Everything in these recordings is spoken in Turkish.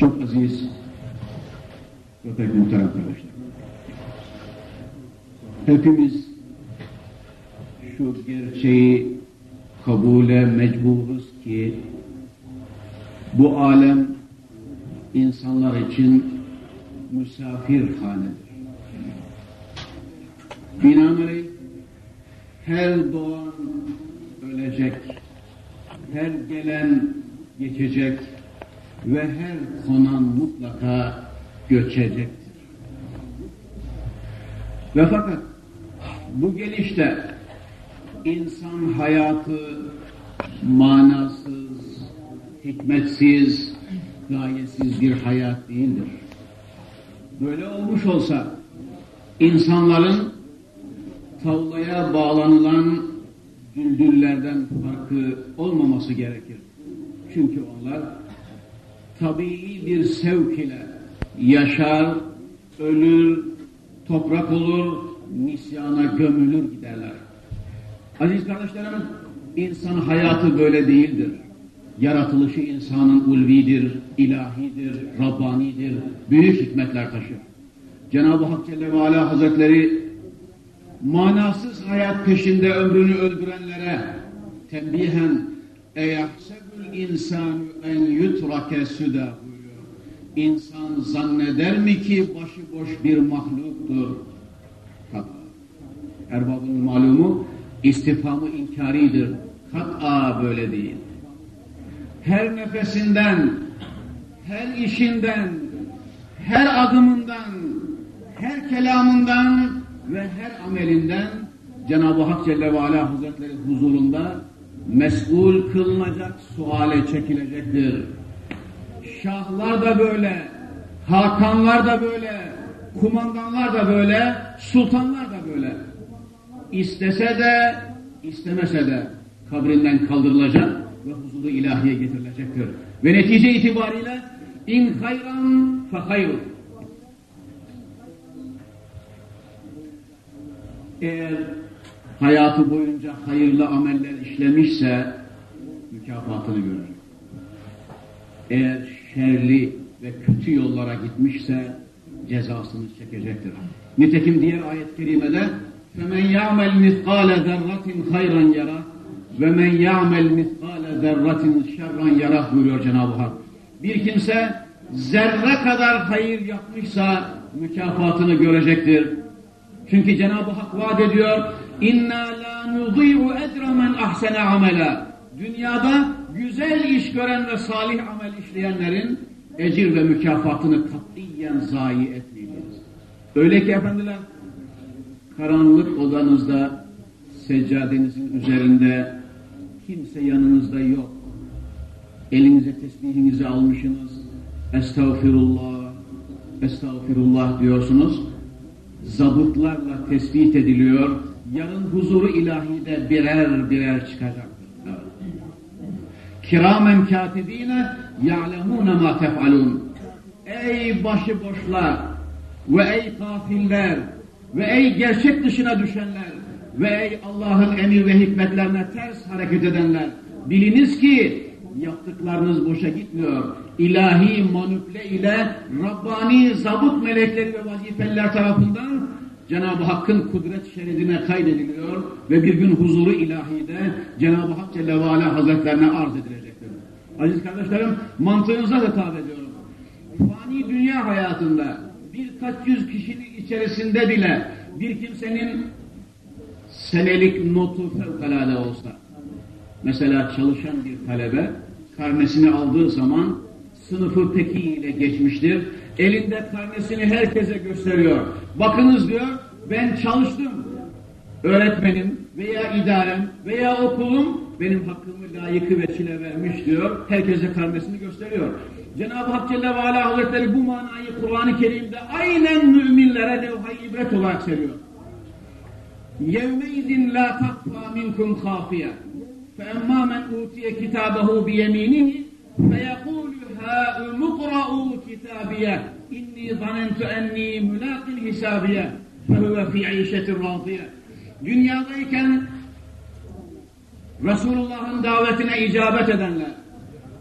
Çok aziz ve pek muhterem kardeşler. Hepimiz şu gerçeği kabule mecburuz ki bu alem insanlar için misafir hanedir. Binaenaleyh her doğan ölecek, her gelen geçecek ve her konan mutlaka göçecektir. Ve fakat bu gelişte insan hayatı manasız, hikmetsiz, gayesiz bir hayat değildir. Böyle olmuş olsa insanların tavlaya bağlanılan düldüllerden farkı olmaması gerekir. Çünkü onlar tabii bir sevk ile yaşar, ölür, toprak olur, nisyana gömülür giderler. Aziz kardeşlerim, insan hayatı böyle değildir. Yaratılışı insanın ulvidir, ilahidir, Rabbanidir, büyük hikmetler taşır. Cenab-ı Hak Celle ve Ala Hazretleri manasız hayat peşinde ömrünü öldürenlere tembihen eyahsebül insanu en yutrake süda buyuruyor. İnsan zanneder mi ki başıboş bir mahluktur? Kat'a. Erbabın malumu istifamı inkaridir. Kat'a böyle değil. Her nefesinden, her işinden, her adımından, her kelamından ve her amelinden Cenab-ı Hak Celle ve Ala Hazretleri huzurunda mesul kılınacak, suale çekilecektir. Şahlar da böyle, hakanlar da böyle, kumandanlar da böyle, sultanlar da böyle. İstese de, istemese de kabrinden kaldırılacak ve huzuru ilahiye getirilecektir. Ve netice itibariyle in hayran fe hayrun. Eğer hayatı boyunca hayırlı ameller işlemişse mükafatını görür. Eğer şerli ve kötü yollara gitmişse cezasını çekecektir. Nitekim diğer ayet-i kerimede فَمَنْ يَعْمَلْ مِثْقَالَ ذَرَّةٍ خَيْرًا يَرَى وَمَنْ يَعْمَلْ مِثْقَالَ ذَرَّةٍ شَرًّا يَرَى buyuruyor Cenab-ı Hak. Bir kimse zerre kadar hayır yapmışsa mükafatını görecektir. Çünkü Cenab-ı Hak vaat ediyor inna la nudî'u ecra men ahsene amela. Dünyada güzel iş gören ve salih amel işleyenlerin ecir ve mükafatını katiyen zayi etmeyeceğiz. Öyle ki efendiler karanlık odanızda seccadenizin üzerinde kimse yanınızda yok. Elinize tesbihinizi almışsınız. Estağfirullah, estağfirullah diyorsunuz zabıtlarla tespit ediliyor. Yarın huzuru ilahide birer birer çıkacak. Evet. Kiramen katibine ya'lemune ma tef'alun. Ey başıboşlar ve ey kafiller ve ey gerçek dışına düşenler ve ey Allah'ın emir ve hikmetlerine ters hareket edenler biliniz ki yaptıklarınız boşa gitmiyor. İlahi manüple ile Rabbani zabıt melekleri ve vazifeliler tarafından Cenab-ı Hakk'ın kudret şeridine kaydediliyor ve bir gün huzuru ilahide Cenab-ı Hak Celle ve Ala Hazretlerine arz edilecektir. Aziz kardeşlerim mantığınıza hitap ediyorum. Fani dünya hayatında birkaç yüz kişinin içerisinde bile bir kimsenin senelik notu fevkalade olsa mesela çalışan bir talebe karnesini aldığı zaman sınıfı peki ile geçmiştir. Elinde karnesini herkese gösteriyor. Bakınız diyor, ben çalıştım. Öğretmenim veya idarem veya okulum benim hakkımı layıkı ve çile vermiş diyor. Herkese karnesini gösteriyor. Cenab-ı Hak Celle ve Ala Hazretleri bu manayı Kur'an-ı Kerim'de aynen müminlere levha-i ibret olarak seriyor. يَوْمَيْذٍ لَا تَخْفَى مِنْكُمْ خَافِيَةً فَاَمَّا مَنْ اُوْتِيَ كِتَابَهُ بِيَمِينِهِ فَيَقُولُ هَاُمُ اقْرَؤُوا كِتَابِيَهِ اِنِّي ظَنَنْتُ اَنِّي مُلَاقٍ حِسَابِيَهِ فَهُوَ فِي عِيشَةٍ رَاضِيَةٍ Dünyadayken Resulullah'ın davetine icabet edenler,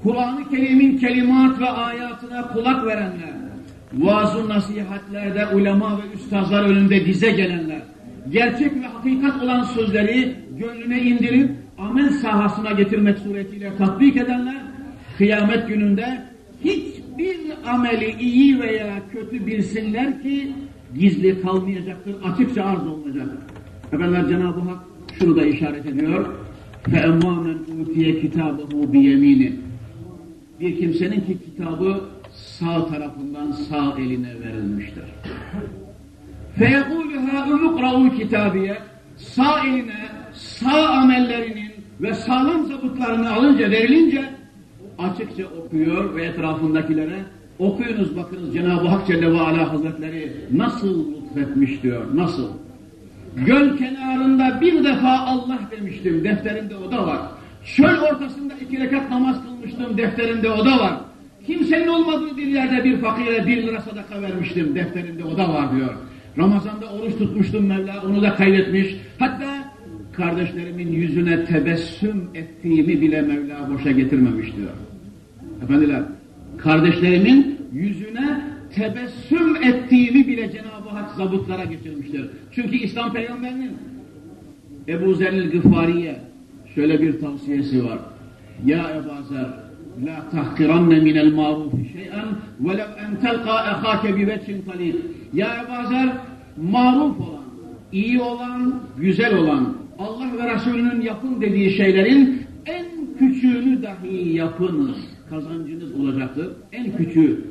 Kur'an-ı Kerim'in kelimat ve ayatına kulak verenler, vaaz nasihatlerde ulema ve üstazlar önünde dize gelenler, gerçek ve hakikat olan sözleri gönlüne indirip amel sahasına getirmek suretiyle tatbik edenler, kıyamet gününde hiçbir ameli iyi veya kötü bilsinler ki gizli kalmayacaktır, açıkça arz olunacak. Efendiler Cenab-ı Hak şunu da işaret ediyor. فَاَمَّا مَنْ اُوْتِيَ كِتَابَهُ بِيَم۪ينِ Bir kimsenin ki kitabı sağ tarafından sağ eline verilmiştir. فَيَقُولُهَا اُمُقْرَعُوا kitabiye Sağ eline sağ amellerinin ve sağlam zabıtlarını alınca verilince açıkça okuyor ve etrafındakilere okuyunuz bakınız Cenab-ı Hak Celle ve Ala Hazretleri nasıl lütfetmiş diyor, nasıl? Göl kenarında bir defa Allah demiştim, defterimde o da var. Çöl ortasında iki rekat namaz kılmıştım, defterimde o da var. Kimsenin olmadığı bir yerde bir fakire bir lira sadaka vermiştim, defterimde o da var diyor. Ramazan'da oruç tutmuştum Mevla, onu da kaydetmiş. Hatta kardeşlerimin yüzüne tebessüm ettiğimi bile Mevla boşa getirmemiş diyor. Efendiler, kardeşlerimin yüzüne tebessüm ettiğimi bile Cenab-ı Hak zabıtlara geçirmiştir. Çünkü İslam peygamberinin Ebu Zer'il Gıfari'ye şöyle bir tavsiyesi var. Ya Ebu Zer, la tahkiranne minel marufi şey'en velev en telqa ehake bi veçin talib. Ya Ebu Zer, maruf olan, iyi olan, güzel olan, Allah ve Resulünün yapın dediği şeylerin en küçüğünü dahi yapınız Kazancınız olacaktır. En küçüğü.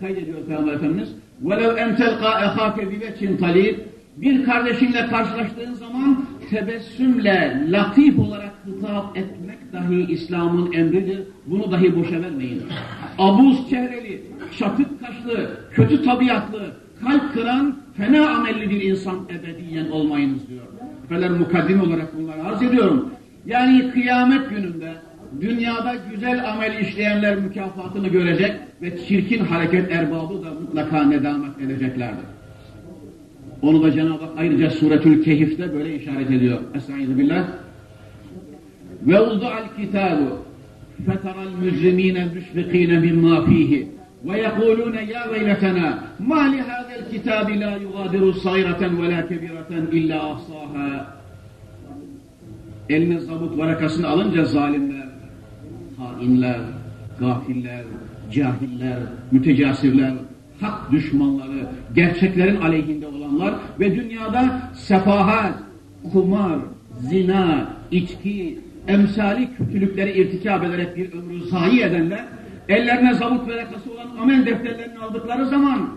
Kaydediyor Peygamber Efendimiz. وَلَوْ اَنْ تَلْقَى اَخَاكَ بِوَچٍ talib Bir kardeşinle karşılaştığın zaman tebessümle, latif olarak hitap etmek dahi İslam'ın emridir. Bunu dahi boşa vermeyin. Abuz çehreli, çatık kaşlı, kötü tabiatlı, kalp kıran, fena amelli bir insan ebediyen olmayınız diyor. Efendim mukaddim olarak bunları arz ediyorum. Yani kıyamet gününde dünyada güzel amel işleyenler mükafatını görecek ve çirkin hareket erbabı da mutlaka nedamet edeceklerdir. Onu da Cenab-ı Hak ayrıca Suretül Kehif'te böyle işaret ediyor. Estaizu billah. Ve uzdu'al kitabu feteral mücrimine müşfikine mimma fihi ve yekulune ya veyletena ma li hadel kitabi la yugadiru sayreten ve la kebireten illa ahsaha eline zabut varakasını alınca zalimler, hainler, gafiller, cahiller, mütecasirler, hak düşmanları, gerçeklerin aleyhinde olanlar ve dünyada sefahat, kumar, zina, içki, emsali kötülükleri irtikab ederek bir ömrü zayi edenler, ellerine zabut varakası olan amel defterlerini aldıkları zaman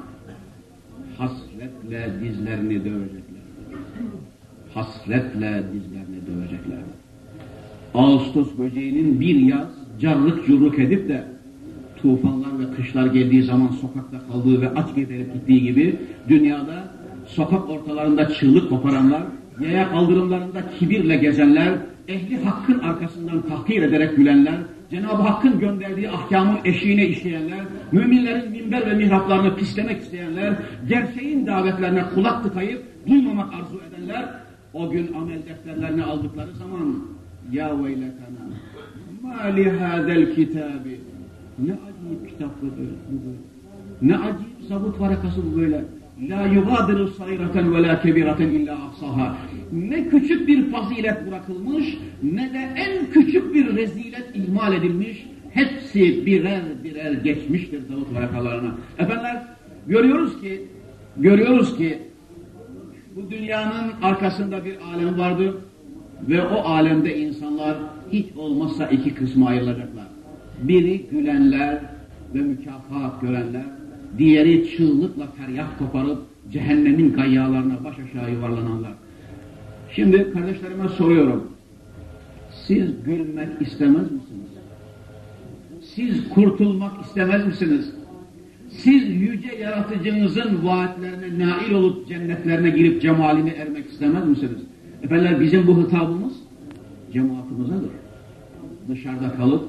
hasretle dizlerini dövecekler. Hasretle dizlerini dövecekler. Ağustos böceğinin bir yaz carlık curluk edip de tufanlar ve kışlar geldiği zaman sokakta kaldığı ve aç getirip gittiği gibi dünyada sokak ortalarında çığlık koparanlar, yaya kaldırımlarında kibirle gezenler, ehli hakkın arkasından tahkir ederek gülenler, Cenab-ı Hakk'ın gönderdiği ahkamın eşiğine işleyenler, müminlerin minber ve mihraplarını pislemek isteyenler, gerçeğin davetlerine kulak tıkayıp duymamak arzu edenler, o gün amel defterlerini aldıkları zaman ya veyletena ma li hadel kitabi ne acayip kitap bu. Ne acayip zabut varakası bu böyle. La yugadiru sayratan ve la kebiraten illa ahsaha. Ne küçük bir fazilet bırakılmış ne de en küçük bir rezilet ihmal edilmiş. Hepsi birer birer geçmiştir zabut varakalarına. Efendiler görüyoruz ki görüyoruz ki bu dünyanın arkasında bir alem vardır ve o alemde insanlar hiç olmazsa iki kısma ayrılacaklar. Biri gülenler ve mükafat görenler, diğeri çığlıkla feryat koparıp cehennemin gayyalarına baş aşağı yuvarlananlar. Şimdi kardeşlerime soruyorum. Siz gülmek istemez misiniz? Siz kurtulmak istemez misiniz? Siz yüce yaratıcınızın vaatlerine nail olup cennetlerine girip cemaline ermek istemez misiniz? Efendiler bizim bu hitabımız cemaatimizedir. Dışarıda kalıp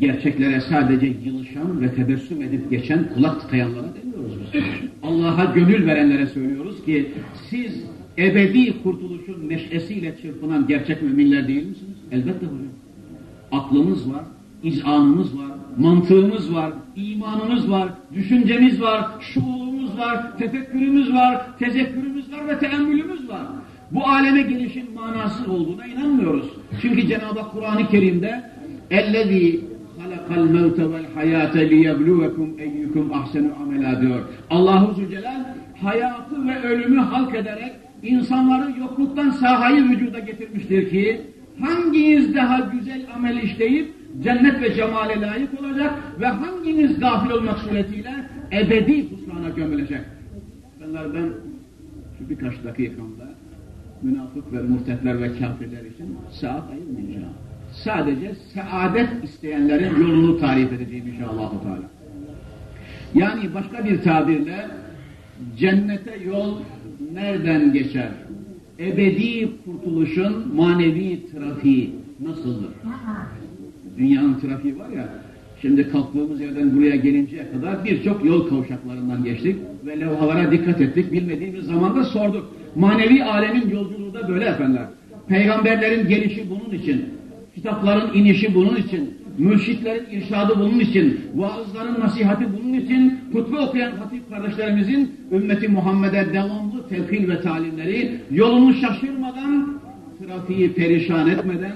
gerçeklere sadece yılışan ve tebessüm edip geçen kulak tıkayanlara demiyoruz biz. Allah'a gönül verenlere söylüyoruz ki siz ebedi kurtuluşun neşesiyle çırpınan gerçek müminler değil misiniz? Elbette hocam. Aklımız var, izanımız var, mantığımız var, imanımız var, düşüncemiz var, şuurumuz var, tefekkürümüz var, tezekkürümüz var ve teemmülümüz var. Bu aleme gelişin manası olduğuna inanmıyoruz. Çünkü Cenab-ı Hak Kur'an-ı Kerim'de اَلَّذ۪ي خَلَقَ الْمَوْتَ وَالْحَيَاةَ لِيَبْلُوَكُمْ اَيُّكُمْ اَحْسَنُ عَمَلًا diyor. Allah-u Zülcelal hayatı ve ölümü halk ederek insanları yokluktan sahayı vücuda getirmiştir ki hanginiz daha güzel amel işleyip cennet ve cemale layık olacak ve hanginiz gafil olmak suretiyle ebedi husrana gömülecek. Bunlar ben şu birkaç dakikamda münafık ve muhtetler ve kafirler için saat ayırmayacağım. Sadece saadet isteyenlerin yolunu tarif edeceğim inşallah. Teala. Yani başka bir tabirle cennete yol nereden geçer? Ebedi kurtuluşun manevi trafiği nasıldır? Dünyanın trafiği var ya, şimdi kalktığımız yerden buraya gelinceye kadar birçok yol kavşaklarından geçtik ve levhalara dikkat ettik. Bilmediğimiz zaman da sorduk. Manevi alemin yolculuğu da böyle efendiler. Peygamberlerin gelişi bunun için, kitapların inişi bunun için, mürşitlerin irşadı bunun için, vaazların nasihati bunun için, hutbe okuyan hatip kardeşlerimizin ümmeti Muhammed'e devamlı telkin ve talimleri, yolunu şaşırmadan, trafiği perişan etmeden,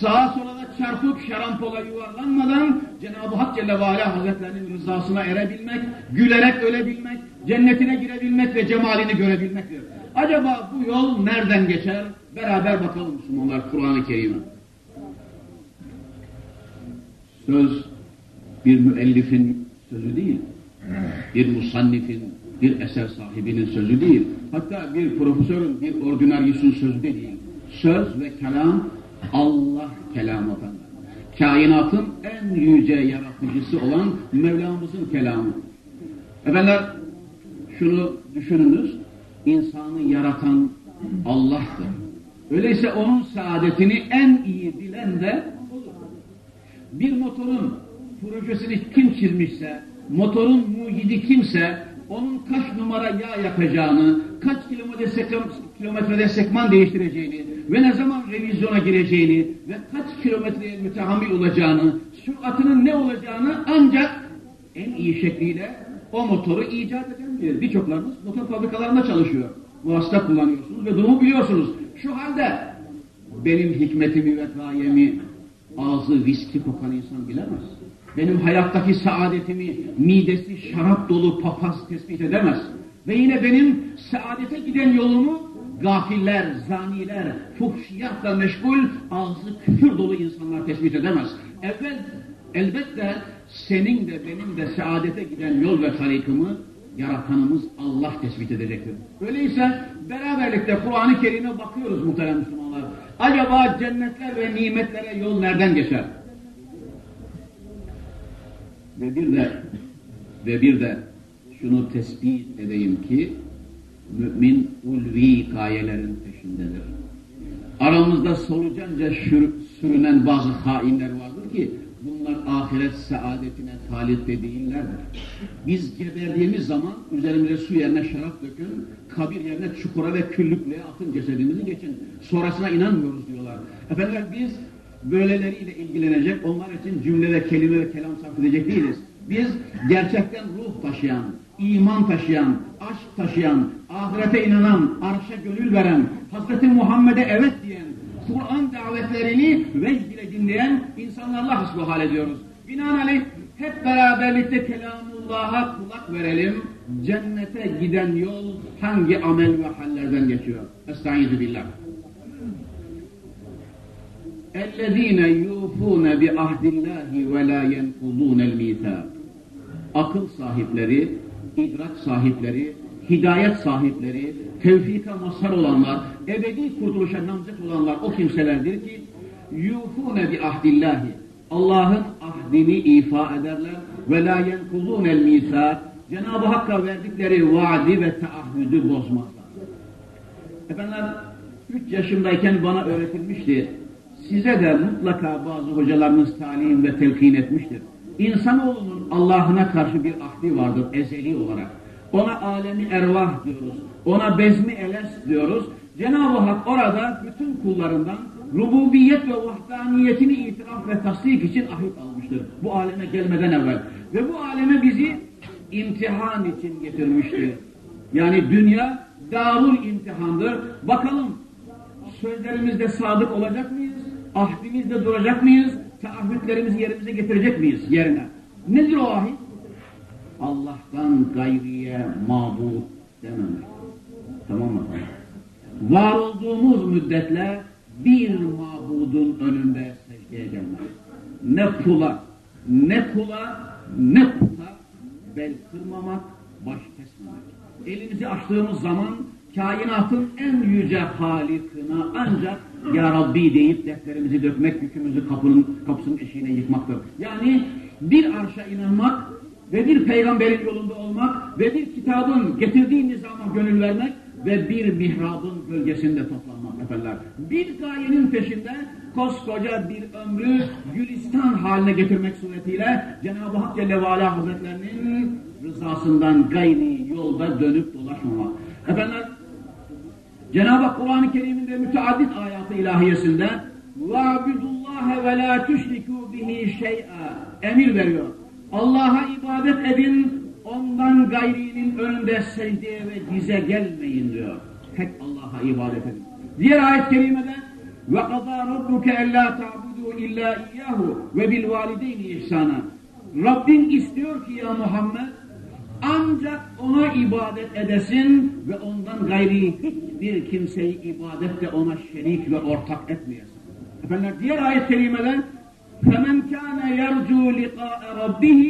sağa sola çarpıp şarampola yuvarlanmadan Cenab-ı Hak Celle ve Hazretlerinin rızasına erebilmek, gülerek ölebilmek, cennetine girebilmek ve cemalini görebilmektir. Acaba bu yol nereden geçer? Beraber bakalım Müslümanlar Kur'an-ı Kerim'e. Söz bir müellifin sözü değil, bir musannifin, bir eser sahibinin sözü değil, hatta bir profesörün, bir ordinaryüsün sözü de değil. Söz ve kelam Allah kelamı efendim. Kainatın en yüce yaratıcısı olan Mevlamızın kelamı. Efendim şunu düşününüz, insanı yaratan Allah'tır. Öyleyse onun saadetini en iyi bilen de bir motorun projesini kim çizmişse, motorun mucidi kimse, onun kaç numara yağ yakacağını, kaç kilometre kilometrede sekman değiştireceğini ve ne zaman revizyona gireceğini ve kaç kilometreye mütehammil olacağını, süratının ne olacağını ancak en iyi şekliyle o motoru icat eden bilir. Birçoklarınız motor fabrikalarında çalışıyor. Vasıta kullanıyorsunuz ve durumu biliyorsunuz. Şu halde benim hikmetimi ve gayemi ağzı viski kokan insan bilemez. Benim hayattaki saadetimi midesi şarap dolu papaz tespit edemez. Ve yine benim saadete giden yolumu gafiller, zaniler, fuhşiyatla meşgul, ağzı küfür dolu insanlar tespit edemez. Evvel, elbette senin de benim de saadete giden yol ve tarikımı yaratanımız Allah tespit edecektir. Öyleyse beraberlikte Kur'an-ı Kerim'e bakıyoruz muhterem Müslümanlar. Acaba cennetler ve nimetlere yol nereden geçer? Ve bir de ve bir de şunu tespit edeyim ki mümin ulvi gayelerin peşindedir. Aramızda solucanca sürünen bazı hainler vardır ki bunlar ahiret saadetine talip de değillerdir. Biz geberdiğimiz zaman üzerimize su yerine şarap dökün, kabir yerine çukura ve küllüklüğe atın cesedimizi geçin. Sonrasına inanmıyoruz diyorlar. Efendiler biz böyleleriyle ilgilenecek, onlar için cümle ve kelime ve kelam sarf edecek değiliz. Biz gerçekten ruh taşıyan, iman taşıyan, aşk taşıyan, ahirete inanan, arşa gönül veren, Hazreti Muhammed'e evet diyen, Kur'an davetlerini vecd ile dinleyen insanlarla hasbuhal ediyoruz. Binaenaleyh hep beraberlikte kelamullah'a kulak verelim. Cennete giden yol hangi amel ve hallerden geçiyor? Estaizu billah. اَلَّذ۪ينَ يُوفُونَ بِعَهْدِ اللّٰهِ وَلَا يَنْقُضُونَ الْمِيثَاقِ Akıl sahipleri, idrak sahipleri, hidayet sahipleri, tevfika mazhar olanlar, ebedi kurtuluşa namzet olanlar o kimselerdir ki yufune bi ahdillahi Allah'ın ahdini ifa ederler ve la yenkuzunel misak Cenab-ı Hakk'a verdikleri vaadi ve taahhüdü bozmazlar. Efendim, üç yaşındayken bana öğretilmişti. Size de mutlaka bazı hocalarınız talim ve telkin etmiştir. İnsanoğlunun Allah'ına karşı bir ahdi vardır ezeli olarak. Ona alemi ervah diyoruz. Ona bezmi eles diyoruz. Cenab-ı Hak orada bütün kullarından rububiyet ve vahdaniyetini itiraf ve tasdik için ahit almıştır. Bu aleme gelmeden evvel. Ve bu aleme bizi imtihan için getirmiştir. Yani dünya darul imtihandır. Bakalım sözlerimizde sadık olacak mıyız? Ahdimizde duracak mıyız? Taahhütlerimizi yerimize getirecek miyiz yerine? Nedir o ahit? Allah'tan gayriye mabud dememek. Tamam mı? Var olduğumuz müddetle bir mabudun önünde secdeye gelmek. Ne kula, ne kula, ne puta bel kırmamak, baş kesmemek. Elimizi açtığımız zaman kainatın en yüce halikına ancak Ya Rabbi deyip defterimizi dökmek, yükümüzü kapının, kapısının eşiğine yıkmaktır. Yani bir arşa inanmak ve bir peygamberin yolunda olmak ve bir kitabın getirdiği nizama gönül vermek ve bir mihrabın gölgesinde toplanmak efendiler. Bir gayenin peşinde koskoca bir ömrü gülistan haline getirmek suretiyle Cenab-ı Hak Celle ve Ala Hazretlerinin rızasından gayri yolda dönüp dolaşmamak. Efendim Cenab-ı Hak Kur'an-ı Kerim'inde müteaddit ayatı ilahiyesinde وَعْبِدُ اللّٰهَ وَلَا تُشْرِكُوا بِهِ شَيْئًا emir veriyor. Allah'a ibadet edin, ondan gayrinin önünde secdeye ve dize gelmeyin diyor. Tek Allah'a ibadet edin. Diğer ayet-i kerimede وَقَضَى رَبُّكَ اَلَّا تَعْبُدُوا اِلَّا اِيَّهُ وَبِالْوَالِدَيْنِ اِحْسَانًا Rabbin istiyor ki ya Muhammed ancak ona ibadet edesin ve ondan gayri hiçbir kimseyi ibadette ona şerik ve ortak etmeyesin. Efendim diğer ayet-i kerimede فَمَنْ كَانَ يَرْجُوا لِقَاءَ رَبِّهِ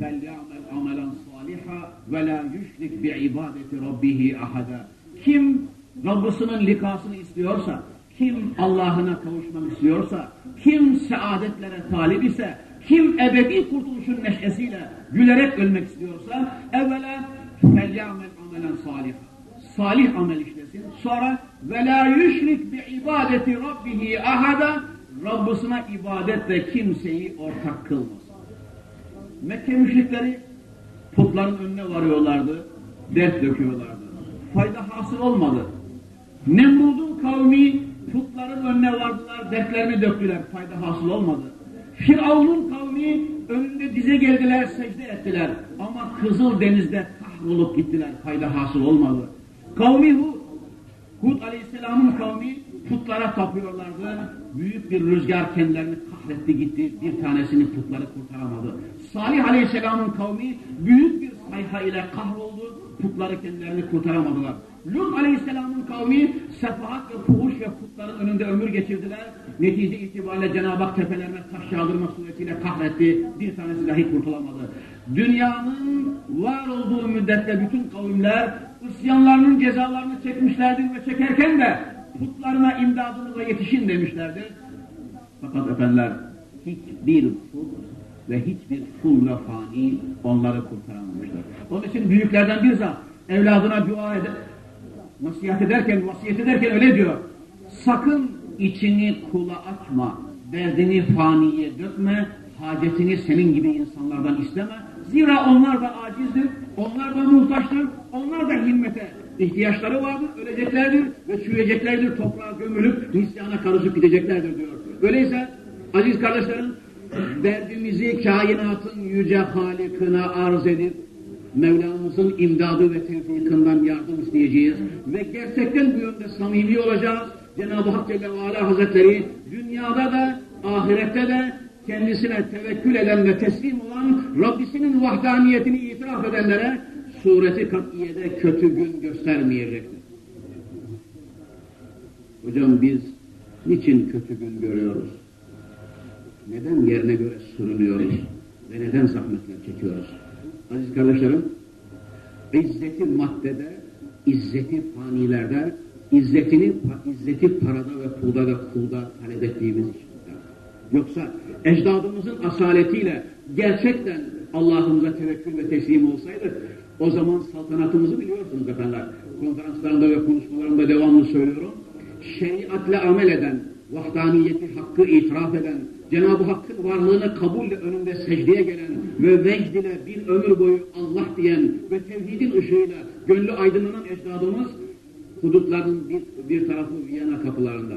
فَلْيَعْمَلْ عَمَلًا صَالِحًا وَلَا يُشْرِكْ بِعِبَادَةِ رَبِّهِ أَحَدًا Kim Rabbisinin likasını istiyorsa, kim Allah'ına kavuşmak istiyorsa, kim saadetlere talip ise, kim ebedi kurtuluşun neşesiyle gülerek ölmek istiyorsa, evvela فَلْيَعْمَلْ عَمَلًا صَالِحًا Salih amel işlesin. Sonra وَلَا يُشْرِكْ بِعِبَادَةِ رَبِّهِ أَحَدًا Rabbisine ibadetle kimseyi ortak kılmasın. Mekke müşrikleri putların önüne varıyorlardı, dert döküyorlardı. Fayda hasıl olmadı. Nemrud'un kavmi putların önüne vardılar, dertlerini döktüler, fayda hasıl olmadı. Firavun'un kavmi önünde dize geldiler, secde ettiler. Ama Kızıl Deniz'de kahrolup gittiler, fayda hasıl olmadı. Kavmi Hud, Hud Aleyhisselam'ın kavmi putlara tapıyorlardı. Büyük bir rüzgar kendilerini kahretti gitti. Bir tanesini putları kurtaramadı. Salih Aleyhisselam'ın kavmi büyük bir sayha ile kahroldu. Putları kendilerini kurtaramadılar. Lut Aleyhisselam'ın kavmi sefahat ve fuhuş ve putların önünde ömür geçirdiler. Netice itibariyle Cenab-ı Hak tepelerine taş yağdırma suretiyle kahretti. Bir tanesi dahi kurtulamadı. Dünyanın var olduğu müddette bütün kavimler isyanlarının cezalarını çekmişlerdir ve çekerken de putlarına imdadınıza yetişin demişlerdir. Fakat efendiler hiçbir put ve hiçbir kul ve fani onları kurtaramamışlar. Onun için büyüklerden bir zat evladına dua eder, nasihat ederken, vasiyet ederken öyle diyor. Sakın içini kula açma, derdini faniye dökme, hacetini senin gibi insanlardan isteme. Zira onlar da acizdir, onlar da muhtaçtır, onlar da himmete ihtiyaçları vardır, öleceklerdir ve çürüyeceklerdir, toprağa gömülüp nisyana karışıp gideceklerdir diyor. Öyleyse aziz kardeşlerim, derdimizi kainatın yüce halikine arz edip, Mevlamızın imdadı ve tevfikinden yardım isteyeceğiz ve gerçekten bu yönde samimi olacağız. Cenab-ı Hak Celle Ala Hazretleri dünyada da ahirette de kendisine tevekkül eden ve teslim olan Rabbisinin vahdaniyetini itiraf edenlere sureti katiyede kötü gün göstermeyecektir. Hocam biz niçin kötü gün görüyoruz? Neden yerine göre sürünüyoruz? Ve neden zahmetler çekiyoruz? Aziz kardeşlerim, izzeti maddede, izzeti fanilerde, izzetini, izzeti parada ve pulda ve kulda talep ettiğimiz için. Yoksa ecdadımızın asaletiyle gerçekten Allah'ımıza tevekkül ve teslim olsaydı o zaman saltanatımızı biliyorsunuz efendiler. Konferanslarında ve konuşmalarımda devamlı söylüyorum. Şeriatle amel eden, vahdaniyeti hakkı itiraf eden, Cenab-ı Hakk'ın varlığını kabulle önünde secdeye gelen ve vecd ile bir ömür boyu Allah diyen ve tevhidin ışığıyla gönlü aydınlanan ecdadımız hudutların bir, bir tarafı Viyana kapılarında,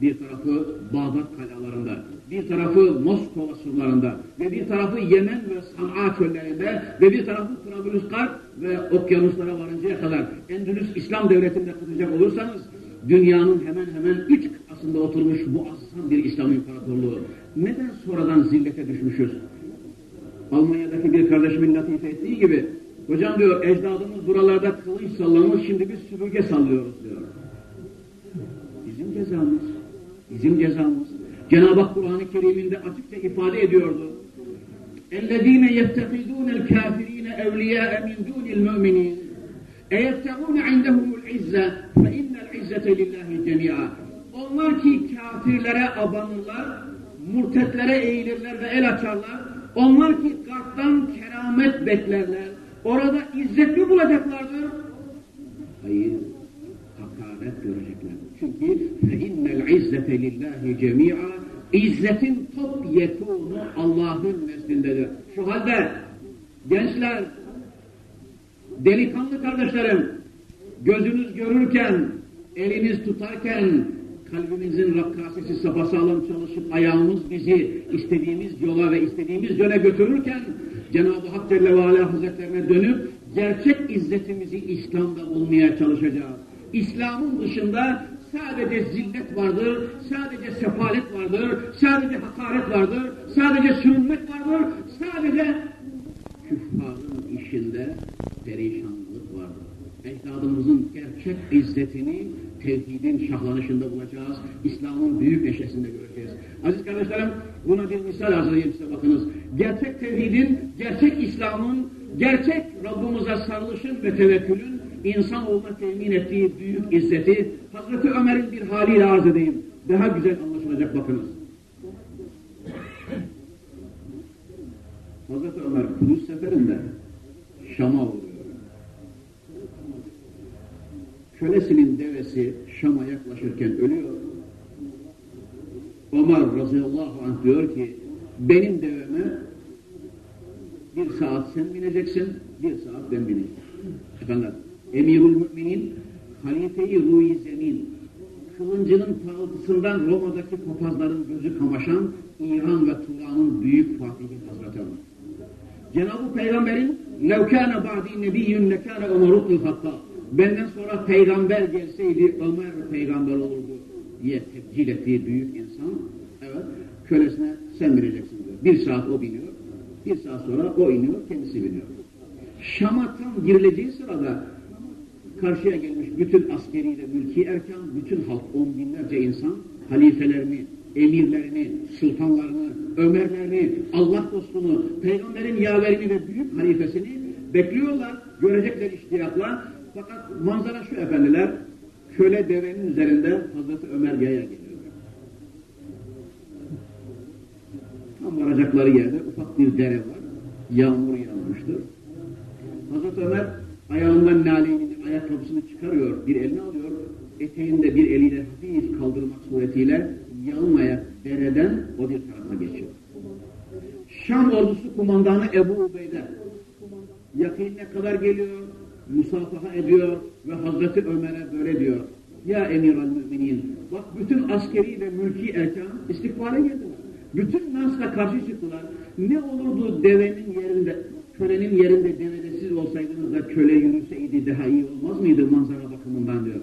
bir tarafı Bağdat kalalarında, bir tarafı Moskova surlarında ve bir tarafı Yemen ve San'a çöllerinde ve bir tarafı Trablusgarp ve okyanuslara varıncaya kadar Endülüs İslam devletinde katacak olursanız dünyanın hemen hemen üç kıtasında oturmuş muazzam bir İslam imparatorluğu. Neden sonradan zillete düşmüşüz? Almanya'daki bir kardeşimin latife ettiği gibi hocam diyor ecdadımız buralarda kılıç sallamış şimdi biz süpürge sallıyoruz diyor. Bizim cezamız. Bizim cezamız. Cenab-ı Hak Kur'an-ı Kerim'inde açıkça ifade ediyordu. اَلَّذ۪ينَ يَتَّخِذُونَ الْكَافِر۪ينَ اَوْلِيَاءَ مِنْ دُونِ الْمُؤْمِنِينَ اَيَبْتَغُونَ عِنْدَهُمُ الْعِزَّةِ فَاِنَّ الْعِزَّةَ لِلّٰهِ جَمِيعًا Onlar ki kafirlere abanırlar, murtetlere eğilirler ve el açarlar. Onlar ki kalpten keramet beklerler. Orada izzet mi bulacaklardır? Hayır, hakaret görecekler. Çünkü فَاِنَّ الْعِزَّةَ لِلّٰهِ جَمِيعًا İzzetin top yekunu Allah'ın nezdindedir. Şu halde gençler, delikanlı kardeşlerim, gözünüz görürken, eliniz tutarken, kalbimizin rakkasesi sapasağlam çalışıp ayağımız bizi istediğimiz yola ve istediğimiz yöne götürürken Cenab-ı Hak Celle ve Ala Hazretlerine dönüp gerçek izzetimizi İslam'da bulmaya çalışacağız. İslam'ın dışında sadece zillet vardır, sadece sefalet vardır, sadece hakaret vardır, sadece sürünmek vardır, sadece küffarın işinde perişanlık. Ecdadımızın gerçek izzetini tevhidin şahlanışında bulacağız. İslam'ın büyük neşesinde göreceğiz. Aziz kardeşlerim buna bir misal hazırlayayım size bakınız. Gerçek tevhidin, gerçek İslam'ın, gerçek Rabbimize sarılışın ve tevekkülün insan olma temin ettiği büyük izzeti Hazreti Ömer'in bir haliyle arz edeyim. Daha güzel anlaşılacak bakınız. Hazreti Ömer Kudüs seferinde Şam'a uğruyor. Kölesinin devesi Şam'a yaklaşırken ölüyor. Ömer radıyallahu anh diyor ki benim deveme bir saat sen bineceksin, bir saat ben bineceğim. Efendim, Emirül Müminin halife-i ruhi zemin kılıncının parıltısından Roma'daki papazların gözü kamaşan İran ve Turan'ın büyük Fatihi Hazreti Ömer. Cenab-ı Peygamber'in لَوْكَانَ بَعْدِي نَبِيٌّ لَكَانَ اُمَرُقْ الْخَطَّى Benden sonra peygamber gelseydi Ömer peygamber olurdu diye tebcil ettiği büyük insan evet kölesine sen bineceksin diyor. Bir saat o biniyor, bir saat sonra o iniyor, kendisi biniyor. Şam'a tam girileceği sırada karşıya gelmiş bütün askeri ve mülki erkan, bütün halk, on binlerce insan halifelerini, emirlerini, sultanlarını, ömerlerini, Allah dostunu, peygamberin yaverini ve büyük halifesini bekliyorlar, görecekler iştiyakla. Fakat manzara şu efendiler, köle devenin üzerinde Hazreti Ömer yaya geliyor. Tam varacakları yerde ufak bir dere var, yağmur yağmıştır. Hazreti Ömer ayağından naleyinin ayakkabısını çıkarıyor, bir eline alıyor, eteğinde bir eliyle hafif kaldırmak suretiyle yağmaya dereden o bir tarafa geçiyor. Şam ordusu kumandanı Ebu Ubeyde yakınına kadar geliyor, musafaha ediyor ve Hazreti Ömer'e böyle diyor. Ya emir müminin, bak bütün askeri ve mülki erkan istikbale geldiler. Bütün nasla karşı çıktılar. Ne olurdu devenin yerinde, kölenin yerinde devede siz olsaydınız da köle yürüseydi daha iyi olmaz mıydı manzara bakımından diyor.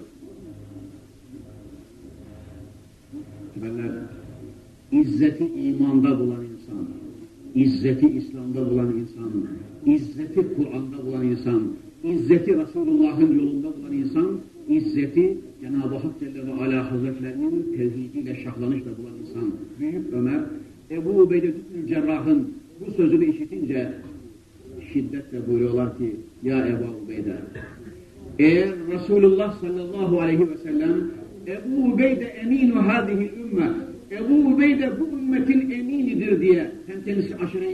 Efendiler, izzeti imanda bulan insan, izzeti İslam'da bulan insan, izzeti Kur'an'da bulan insan, izzeti Resulullah'ın yolunda bulan insan, izzeti Cenab-ı Hak Celle ve Ala Hazretlerinin tevhidiyle şahlanışla bulan insan. Büyük Ömer, Ebu Ubeyde Cerrah'ın bu sözünü işitince şiddetle buyuruyorlar ki, Ya Ebu Ubeyde, eğer Resulullah sallallahu aleyhi ve sellem Ebu Ubeyde eminu hadihi ümme Ebu Ubeyde bu ümmetin eminidir diye hem kendisi aşire-i.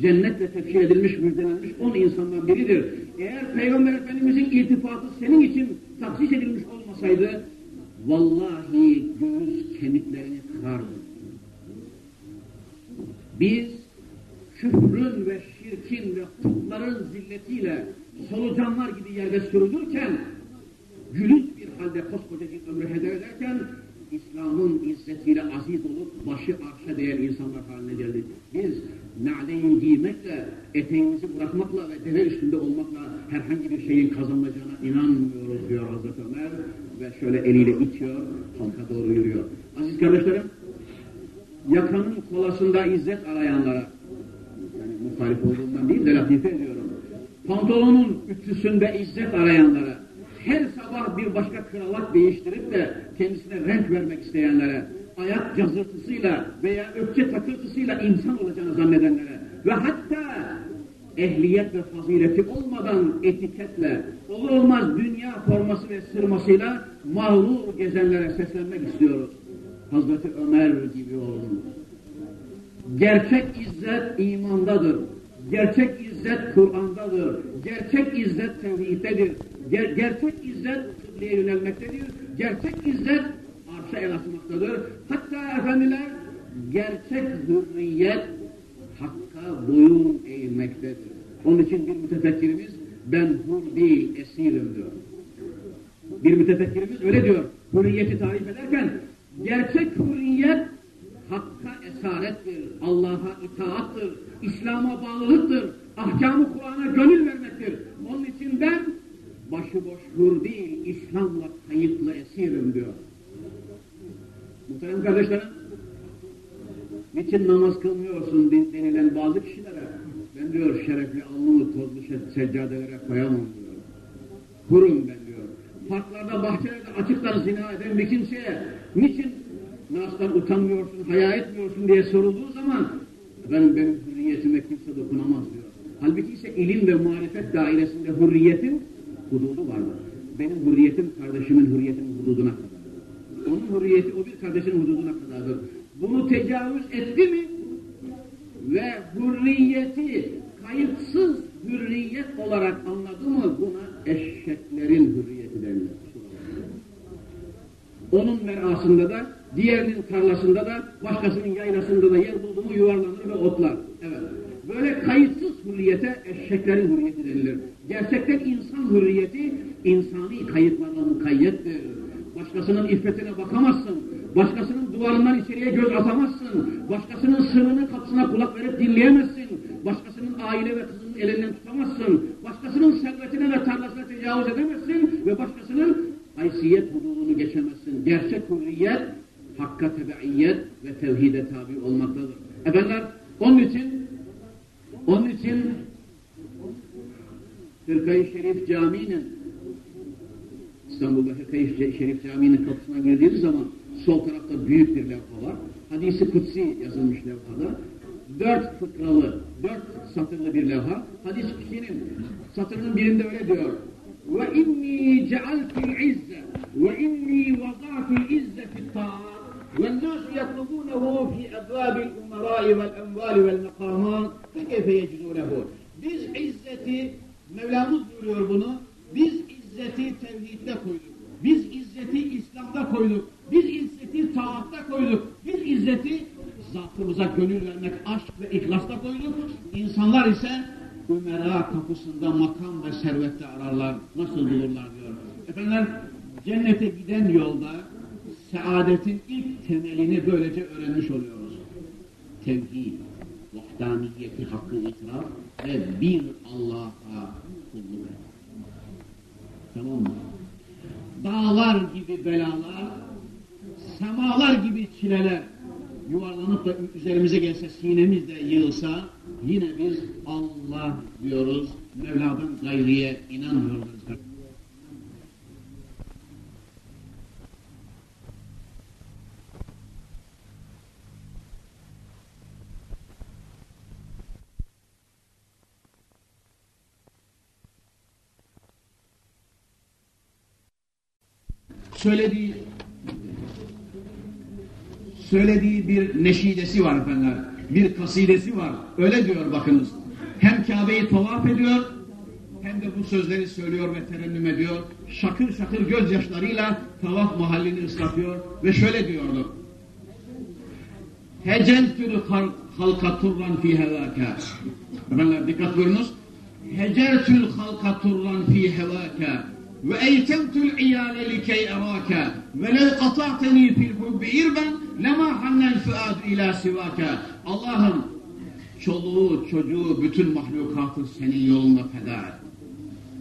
Cennetle tefşir edilmiş, müjdelenmiş on insandan biridir. Eğer Peygamber Efendimizin iltifatı senin için taksis edilmiş olmasaydı vallahi göğüs kemiklerini kırardı. Biz küfrün ve şirkin ve putların zilletiyle solucanlar gibi yerde sürünürken gülüz bir halde koskoca bir ömrü heder ederken İslam'ın izzetiyle aziz olup başı arşa değer insanlar haline geldik. Biz na'leyn giymekle, eteğimizi bırakmakla ve deve üstünde olmakla herhangi bir şeyin kazanılacağına inanmıyoruz diyor Hazreti Ömer ve şöyle eliyle itiyor, halka doğru yürüyor. Aziz kardeşlerim, yakanın kolasında izzet arayanlara, yani muhalif olduğundan değil de latife ediyorum, pantolonun ütüsünde izzet arayanlara, her sabah bir başka kravat değiştirip de kendisine renk vermek isteyenlere, ayak cazırtısıyla veya ökçe takırtısıyla insan olacağını zannedenlere ve hatta ehliyet ve fazileti olmadan etiketle, olur olmaz dünya forması ve sırmasıyla mağrur gezenlere seslenmek istiyoruz. Hazreti Ömer gibi olun. Gerçek izzet imandadır. Gerçek izzet Kur'an'dadır. Gerçek izzet tevhiddedir. Ger gerçek izzet kıbleye yönelmektedir. Gerçek izzet arşa el. Hatta efendiler gerçek hürriyet hakka boyun eğmektedir. Onun için bir mütefekkirimiz ben hur değil esirim diyor. Bir mütefekkirimiz öyle diyor. Hürriyeti tarif ederken gerçek hürriyet hakka esarettir, Allah'a itaattır, İslam'a bağlılıktır, ahkamı Kur'an'a gönül vermektir. Onun için ben başıboş hür değil, İslam'la kayıtlı esirim diyor. Muhterem kardeşlerim, niçin namaz kılmıyorsun denilen bazı kişilere, ben diyor şerefli alnımı tozlu seccadelere koyamam diyor. Kurum ben diyor. Parklarda, bahçelerde açıktan zina eden bir kimseye, niçin Nas'tan utanmıyorsun, haya etmiyorsun diye sorulduğu zaman ben benim hürriyetime kimse dokunamaz diyor. Halbuki ise ilim ve marifet dairesinde hürriyetin hududu vardır. Benim hürriyetim kardeşimin hürriyetinin hududuna kadar. Onun hürriyeti o bir kardeşin hududuna kadardır. Bunu tecavüz etti mi ve hürriyeti kayıtsız hürriyet olarak anladı mı buna eşeklerin hürriyeti denilir. Onun merasında da diğerinin tarlasında da başkasının yaylasında da yer bulduğunu yuvarlanır ve otlar. Evet. Böyle kayıtsız hürriyete eşeklerin hürriyeti denilir. Gerçekten insan hürriyeti insani kayıtlarla mukayyettir. Başkasının iffetine bakamazsın. Başkasının duvarından içeriye göz atamazsın. Başkasının sırrını kapısına kulak verip dinleyemezsin. Başkasının aile ve kızının elinden tutamazsın. Başkasının servetine ve tarlasına tecavüz edemezsin. Ve başkasının haysiyet hududunu geçemezsin. Gerçek hürriyet hakka tebeiyet ve tevhide tabi olmaktadır. Efendiler onun için onun için Hırkayı Şerif Camii'nin İstanbul'da Hırkayı Şerif Camii'nin kapısına girdiğiniz zaman sol tarafta büyük bir levha var. Hadisi Kutsi yazılmış levhada. Dört fıkralı, dört satırlı bir levha. Hadis Kutsi'nin satırının birinde öyle diyor. Ve inni cealtul izze ve inni vaza'tul izze fit ta'at والناس يطلبونه في أبواب الأمراء والأموال والمقامات فكيف يجدونه Biz izzeti, Mevlamız buyuruyor bunu, biz izzeti tevhidde koyduk. Biz izzeti İslam'da koyduk. Biz izzeti taatta koyduk. Biz izzeti zatımıza gönül vermek, aşk ve ihlasta koyduk. İnsanlar ise Ümera kapısında makam ve servette ararlar. Nasıl bulurlar diyor. Efendim cennete giden yolda saadetin ilk temelini böylece öğrenmiş oluyoruz. Tevhid, vahdaniyeti hakkı itiraf ve bir Allah'a kulluk. Tamam mı? Dağlar gibi belalar, semalar gibi çileler yuvarlanıp da üzerimize gelse, sinemizde yığılsa yine biz Allah diyoruz, Mevla'dan gayriye inanmıyoruz. Söylediği söylediği bir neşidesi var efendiler. Bir kasidesi var. Öyle diyor bakınız. Hem Kabe'yi tavaf ediyor hem de bu sözleri söylüyor ve terennüm ediyor. Şakır şakır gözyaşlarıyla tavaf mahallini ıslatıyor ve şöyle diyordu. Heceltül halka turran fi hevâke. Efendiler dikkat buyurunuz. Heceltül halka turran fi hevâke ve iyale likey erake ve lev kata'teni fil hubbi irben lema hannen fuadu ila sivake Allah'ım çoluğu, çocuğu, bütün mahlukatı senin yolunda feda et.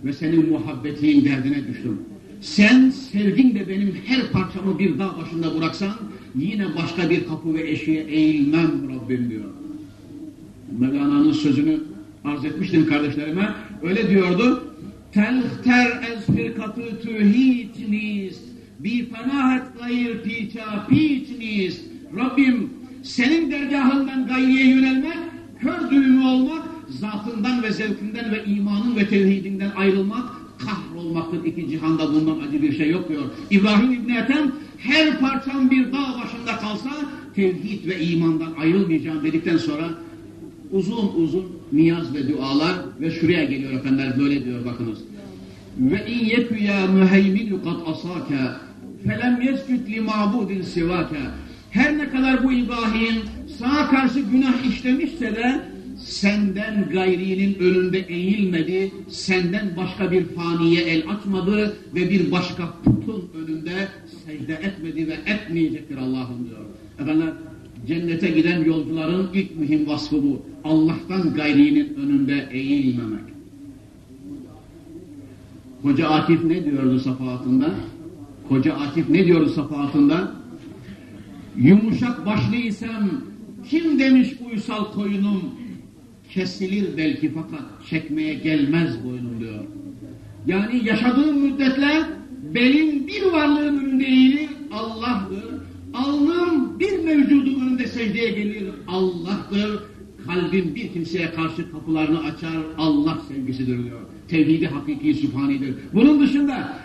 Ve senin muhabbetin derdine düştüm. Sen sevdin de benim her parçamı bir dağ başında bıraksan yine başka bir kapı ve eşiğe eğilmem Rabbim diyor. Mevlana'nın sözünü arz etmiştim kardeşlerime. Öyle diyordu. Telhter ez firkatı tühit nist. Bi fenahet gayr piça piç nist. Rabbim senin dergahından gayriye yönelmek, kör düğümü olmak, zatından ve zevkinden ve imanın ve tevhidinden ayrılmak, kahrolmaktır iki cihanda bundan acı bir şey yok diyor. İbrahim İbni Ethem her parçam bir dağ başında kalsa tevhid ve imandan ayrılmayacağım dedikten sonra uzun uzun niyaz ve dualar ve şuraya geliyor efendiler böyle diyor bakınız. Ve in yeku ya müheyminu kad asaka felem yescud li ma'budin sivaka her ne kadar bu İbrahim sana karşı günah işlemişse de senden gayrinin önünde eğilmedi, senden başka bir faniye el açmadı ve bir başka putun önünde secde etmedi ve etmeyecektir Allah'ım diyor. Efendim cennete giden yolcuların ilk mühim vasfı bu. Allah'tan gayrinin önünde eğilmemek. Koca Akif ne diyordu safahatında? Koca Akif ne diyordu safahatında? Yumuşak başlıysam kim demiş uysal koyunum kesilir belki fakat çekmeye gelmez boynum diyor. Yani yaşadığım müddetle benim bir varlığın önünde eğilir Allah'tır. Alnım bir mevcudun önünde secdeye gelir Allah'tır. Kalbim bir kimseye karşı kapılarını açar Allah sevgisidir diyor. Tevhidi hakiki sübhanidir. Bunun dışında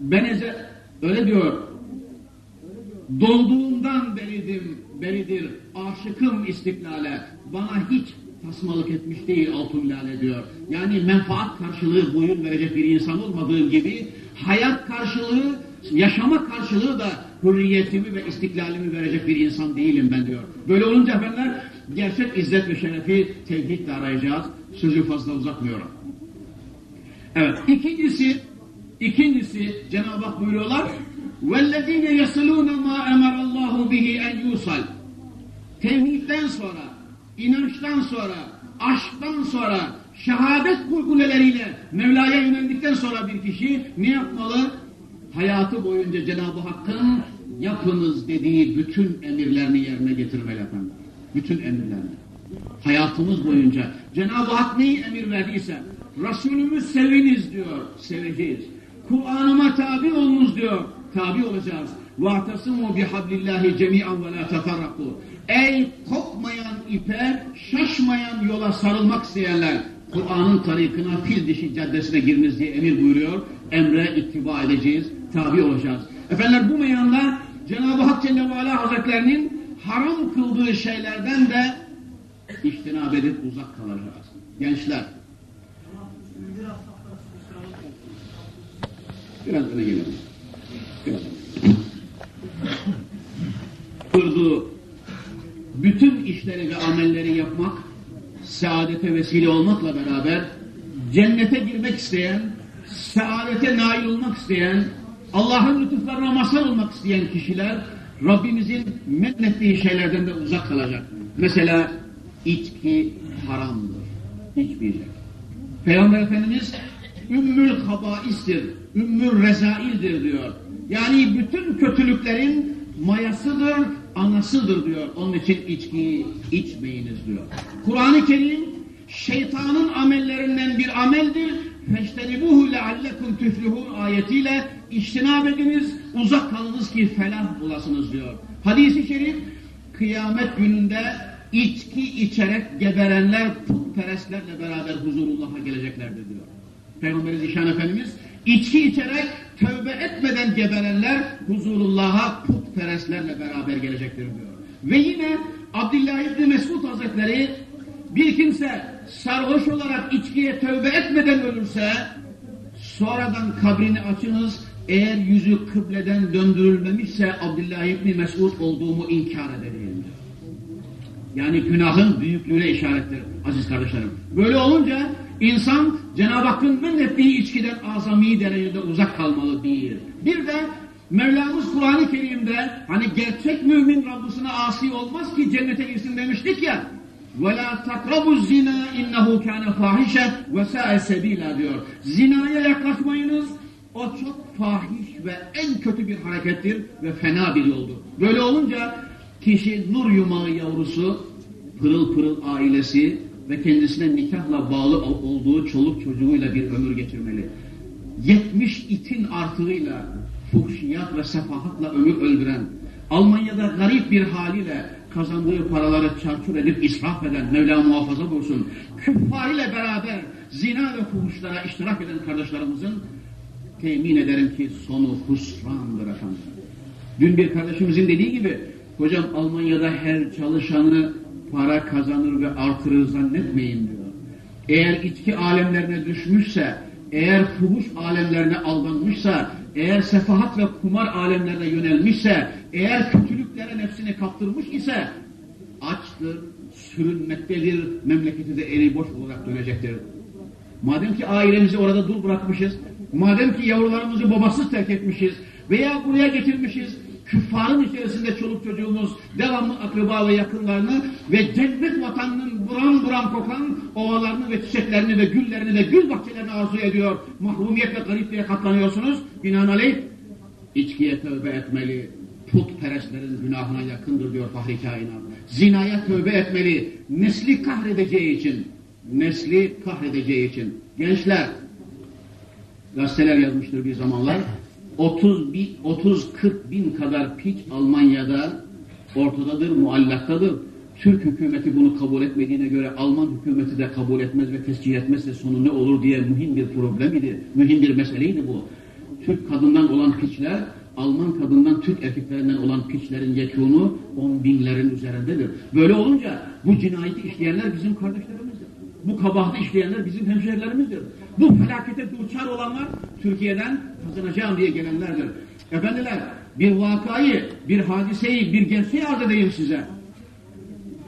Beneze öyle diyor Doğduğundan beridim, beridir aşıkım istiklale. Bana hiç tasmalık etmiş değil altın lale diyor. Yani menfaat karşılığı boyun verecek bir insan olmadığım gibi hayat karşılığı, yaşama karşılığı da hürriyetimi ve istiklalimi verecek bir insan değilim ben diyor. Böyle olunca efendiler gerçek izzet ve şerefi tevhidle arayacağız. Sözü fazla uzatmıyorum. Evet ikincisi ikincisi Cenab-ı Hak buyuruyorlar وَالَّذ۪ينَ يَصِلُونَ مَا اَمَرَ اللّٰهُ بِهِ اَنْ يُوصَلْ Tevhidden sonra, inançtan sonra, aşktan sonra, şehadet kurguleleriyle Mevla'ya yöneldikten sonra bir kişi ne yapmalı? Hayatı boyunca Cenab-ı Hakk'ın yapınız dediği bütün emirlerini yerine getirmeli efendim. Bütün emirlerini. Hayatımız boyunca Cenab-ı Hak neyi emir verdiyse Resulümüz seviniz diyor, seveceğiz. Kur'an'ıma tabi olunuz diyor, tabi olacağız. وَاَعْتَصِمُوا بِحَبْلِ اللّٰهِ جَمِيعًا وَلَا تَفَرَّقُوا Ey kopmayan ipe, şaşmayan yola sarılmak isteyenler, Kur'an'ın tarikına, fil dişi caddesine giriniz diye emir buyuruyor. Emre ittiba edeceğiz, tabi olacağız. Efendiler bu meyanda Cenab-ı Hak Celle ve Ala Hazretlerinin haram kıldığı şeylerden de iştinab edip uzak kalacağız. Gençler. Biraz öne gelelim. Biraz Kurduğu bütün işleri ve amelleri yapmak, saadete vesile olmakla beraber cennete girmek isteyen, saadete nail olmak isteyen, Allah'ın lütuflarına mazhar olmak isteyen kişiler Rabbimizin metnettiği şeylerden de uzak kalacak. Mesela içki haramdır. İçmeyecek. Peygamber Efendimiz ümmül habaistir, ümmül rezaildir diyor. Yani bütün kötülüklerin mayasıdır, anasıdır diyor. Onun için içkiyi içmeyiniz diyor. Kur'an-ı Kerim şeytanın amellerinden bir ameldir. فَاجْتَنِبُهُ لَعَلَّكُمْ تُفْلِهُونَ ayetiyle iştinab ediniz, uzak kalınız ki felah bulasınız diyor. Hadis-i şerif kıyamet gününde içki içerek geberenler putperestlerle beraber huzurullah'a geleceklerdir diyor. Peygamber Zişan Efendimiz içki içerek tövbe etmeden geberenler huzurullah'a putperestlerle beraber gelecektir diyor. Ve yine Abdullah İbni Mesud Hazretleri bir kimse sarhoş olarak içkiye tövbe etmeden ölürse sonradan kabrini açınız eğer yüzü kıbleden döndürülmemişse Abdullah İbni Mesud olduğumu inkar ederim. Yani günahın büyüklüğüne işarettir aziz kardeşlerim. Böyle olunca İnsan Cenab-ı Hakk'ın mennettiği içkiden azami derecede uzak kalmalı değil. Bir de Mevlamız Kur'an-ı Kerim'de hani gerçek mümin Rabbisine asi olmaz ki cennete girsin demiştik ya. وَلَا تَقْرَبُوا الزِّنَا اِنَّهُ كَانَ فَاحِشَ وَسَاءَ سَب۪يلًا diyor. Zinaya yaklaşmayınız. O çok fahiş ve en kötü bir harekettir ve fena bir yoldur. Böyle olunca kişi nur yumağı yavrusu, pırıl pırıl ailesi ve kendisine nikahla bağlı olduğu çoluk çocuğuyla bir ömür geçirmeli. 70 itin artığıyla, fuhşiyat ve sefahatla ömür öldüren, Almanya'da garip bir haliyle kazandığı paraları çarçur edip israf eden, Mevla muhafaza buyursun, küffar ile beraber zina ve fuhuşlara iştirak eden kardeşlerimizin temin ederim ki sonu husrandır efendim. Dün bir kardeşimizin dediği gibi, hocam Almanya'da her çalışanı para kazanır ve artırır zannetmeyin diyor. Eğer içki alemlerine düşmüşse, eğer fuhuş alemlerine aldanmışsa, eğer sefahat ve kumar alemlerine yönelmişse, eğer kötülüklere nefsini kaptırmış ise açtır, sürünmektedir, memleketi de eli boş olarak dönecektir. Madem ki ailemizi orada dul bırakmışız, madem ki yavrularımızı babasız terk etmişiz veya buraya getirmişiz, küffarın içerisinde çoluk çocuğumuz devamlı akraba ve yakınlarını ve cennet vatanının buram buram kokan ovalarını ve çiçeklerini ve güllerini ve gül bahçelerini arzu ediyor. Mahrumiyet ve garipliğe katlanıyorsunuz. Binaenaleyh içkiye tövbe etmeli. Putperestlerin günahına yakındır diyor Fahri Kainat. Zinaya tövbe etmeli. Nesli kahredeceği için. Nesli kahredeceği için. Gençler gazeteler yazmıştır bir zamanlar. 30-40 bin kadar piç Almanya'da ortadadır, muallaktadır. Türk hükümeti bunu kabul etmediğine göre Alman hükümeti de kabul etmez ve tescil etmezse sonu ne olur diye mühim bir problem idi. Mühim bir meseleydi bu. Türk kadından olan piçler, Alman kadından Türk erkeklerinden olan piçlerin yekûnu on binlerin üzerindedir. Böyle olunca bu cinayeti işleyenler bizim kardeşlerimizdir. Bu kabahatı işleyenler bizim hemşehrilerimizdir. Bu felakete duçar olanlar Türkiye'den kazanacağım diye gelenlerdir. Efendiler bir vakayı, bir hadiseyi, bir gerçeği arz edeyim size.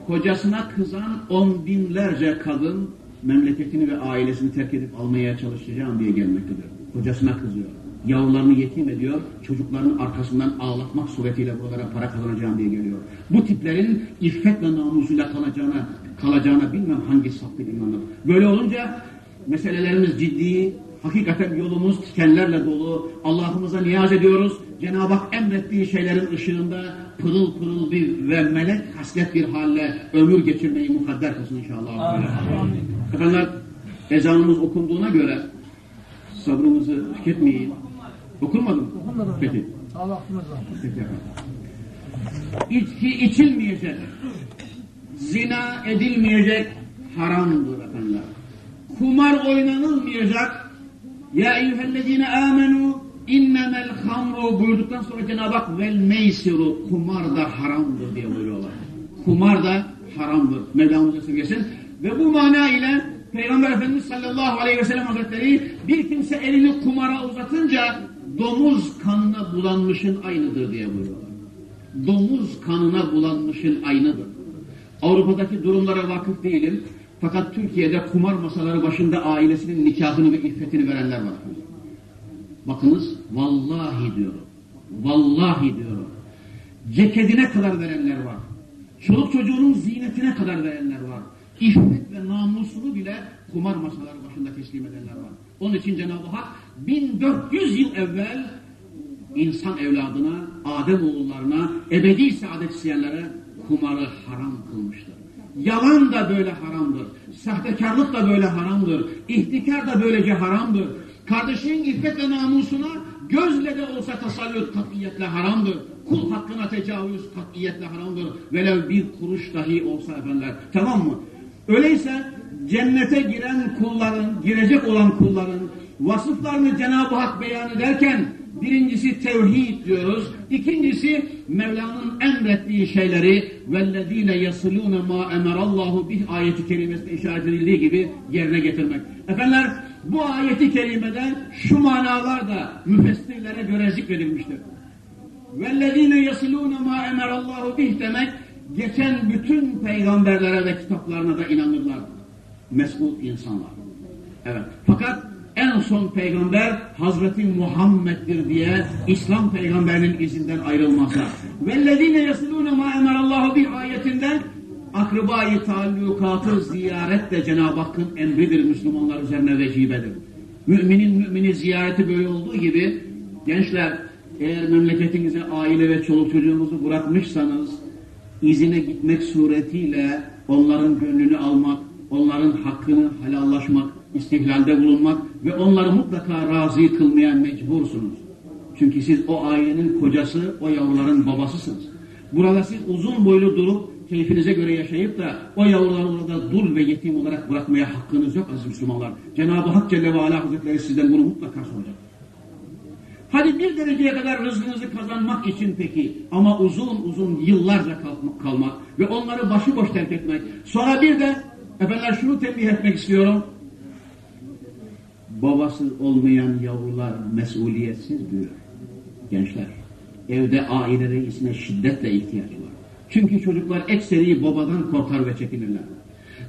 Kocasına kızan on binlerce kadın memleketini ve ailesini terk edip almaya çalışacağım diye gelmektedir. Kocasına kızıyor. Yavrularını yetim ediyor, çocuklarının arkasından ağlatmak suretiyle buralara para kazanacağım diye geliyor. Bu tiplerin iffet ve namusuyla kalacağına, kalacağına bilmem hangi saplı inanır. Böyle olunca meselelerimiz ciddi, hakikaten yolumuz tikenlerle dolu. Allah'ımıza niyaz ediyoruz. Cenab-ı Hak emrettiği şeylerin ışığında pırıl pırıl bir ve melek haslet bir halle ömür geçirmeyi mukadder kılsın inşallah. Amin. Efendim ezanımız okunduğuna göre sabrımızı tüketmeyin. Okunmadı mı? Okunmadı. Peki. Allah Peki efendim. İçki içilmeyecek. Zina edilmeyecek. Haramdır efendim. Kumar oynanılmayacak. Ya eyyühellezine amenu innemel hamru buyurduktan sonra Cenab-ı Hak vel meysiru kumar da haramdır diye buyuruyorlar. Kumar da haramdır. Mevlamız'a sevgilesin. Ve bu mana ile Peygamber Efendimiz sallallahu aleyhi ve sellem hazretleri bir kimse elini kumara uzatınca domuz kanına bulanmışın aynıdır diye buyuruyorlar. Domuz kanına bulanmışın aynıdır. Avrupa'daki durumlara vakıf değilim. Fakat Türkiye'de kumar masaları başında ailesinin nikahını ve iffetini verenler var. Bakınız vallahi diyorum. Vallahi diyorum. Ceketine kadar verenler var. Çoluk çocuğunun zinetine kadar verenler var. İffet ve namusunu bile kumar masaları başında teslim edenler var. Onun için Cenab-ı Hak 1400 yıl evvel insan evladına, Adem oğullarına, ebedi saadet isteyenlere kumarı haram kılmıştır. Yalan da böyle haramdır. Sahtekarlık da böyle haramdır. İhtikar da böylece haramdır. Kardeşinin iffet ve namusuna gözle de olsa tasallut katiyetle haramdır. Kul hakkına tecavüz katiyetle haramdır. Velev bir kuruş dahi olsa efendiler. Tamam mı? Öyleyse cennete giren kulların, girecek olan kulların vasıflarını Cenab-ı Hak beyan ederken birincisi tevhid diyoruz. İkincisi Mevla'nın emrettiği şeyleri vellezine yasilune ma emerallahu bih ayeti kerimesinde işaret edildiği gibi yerine getirmek. Efendiler bu ayeti kerimede şu manalar da müfessirlere göre zikredilmiştir. Vellezine yasilune ma emerallahu bih demek geçen bütün peygamberlere ve kitaplarına da inanırlar. Mesul insanlar. Evet. Fakat en son peygamber Hazreti Muhammed'dir diye İslam peygamberinin izinden ayrılmasa. Vellezine yesilûne mâ emerallâhu bih ayetinden akrabayı talukatı ziyaret de Cenab-ı Hakk'ın emridir Müslümanlar üzerine vecibedir. Müminin mümini ziyareti böyle olduğu gibi gençler eğer memleketinize aile ve çoluk çocuğunuzu bırakmışsanız izine gitmek suretiyle onların gönlünü almak, onların hakkını helallaşmak, istihlalde bulunmak ve onları mutlaka razı kılmaya mecbursunuz. Çünkü siz o ailenin kocası, o yavruların babasısınız. Burada siz uzun boylu durup keyfinize göre yaşayıp da o yavruları orada dul ve yetim olarak bırakmaya hakkınız yok aziz Müslümanlar. Cenab-ı Hak Celle ve Ala Hazretleri sizden bunu mutlaka soracak. Hadi bir dereceye kadar rızkınızı kazanmak için peki ama uzun uzun yıllarca kalmak ve onları başıboş terk etmek. Sonra bir de efendim şunu tembih etmek istiyorum. Babası olmayan yavrular mesuliyetsiz büyür. Gençler. Evde aile reisine şiddetle ihtiyaç var. Çünkü çocuklar ekseri babadan korkar ve çekinirler.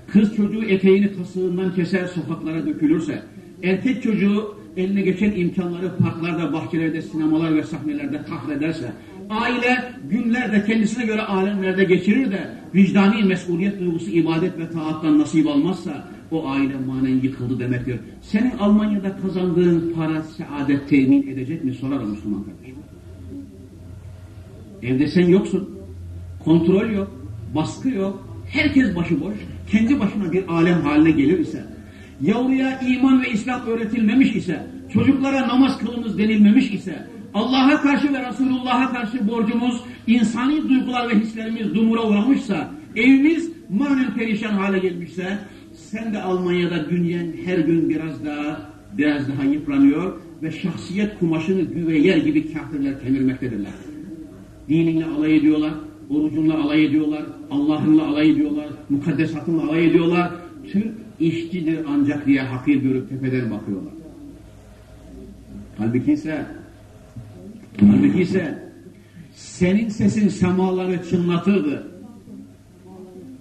Kız çocuğu eteğini kasığından keser sokaklara dökülürse, erkek çocuğu eline geçen imkanları parklarda, bahçelerde, sinemalar ve sahnelerde kahrederse, aile günlerde kendisine göre alemlerde geçirir de vicdani mesuliyet duygusu ibadet ve taattan nasip almazsa o aile manen yıkıldı demektir. Senin Almanya'da kazandığın para saadet temin edecek mi sorarım Müslüman kardeşim. Evde sen yoksun. Kontrol yok. Baskı yok. Herkes başıboş. Kendi başına bir alem haline gelir ise yavruya iman ve İslam öğretilmemiş ise, çocuklara namaz kılınız denilmemiş ise, Allah'a karşı ve Resulullah'a karşı borcumuz, insani duygular ve hislerimiz dumura uğramışsa, evimiz manen perişan hale gelmişse, sen de Almanya'da dünyen her gün biraz daha biraz daha yıpranıyor ve şahsiyet kumaşını güve gibi kafirler kemirmektedirler. Dininle alay ediyorlar, orucunla alay ediyorlar, Allah'ınla alay ediyorlar, mukaddesatınla alay ediyorlar. Türk işçidir ancak diye hakir görüp tepeden bakıyorlar. Halbuki ise halbuki ise senin sesin semaları çınlatırdı.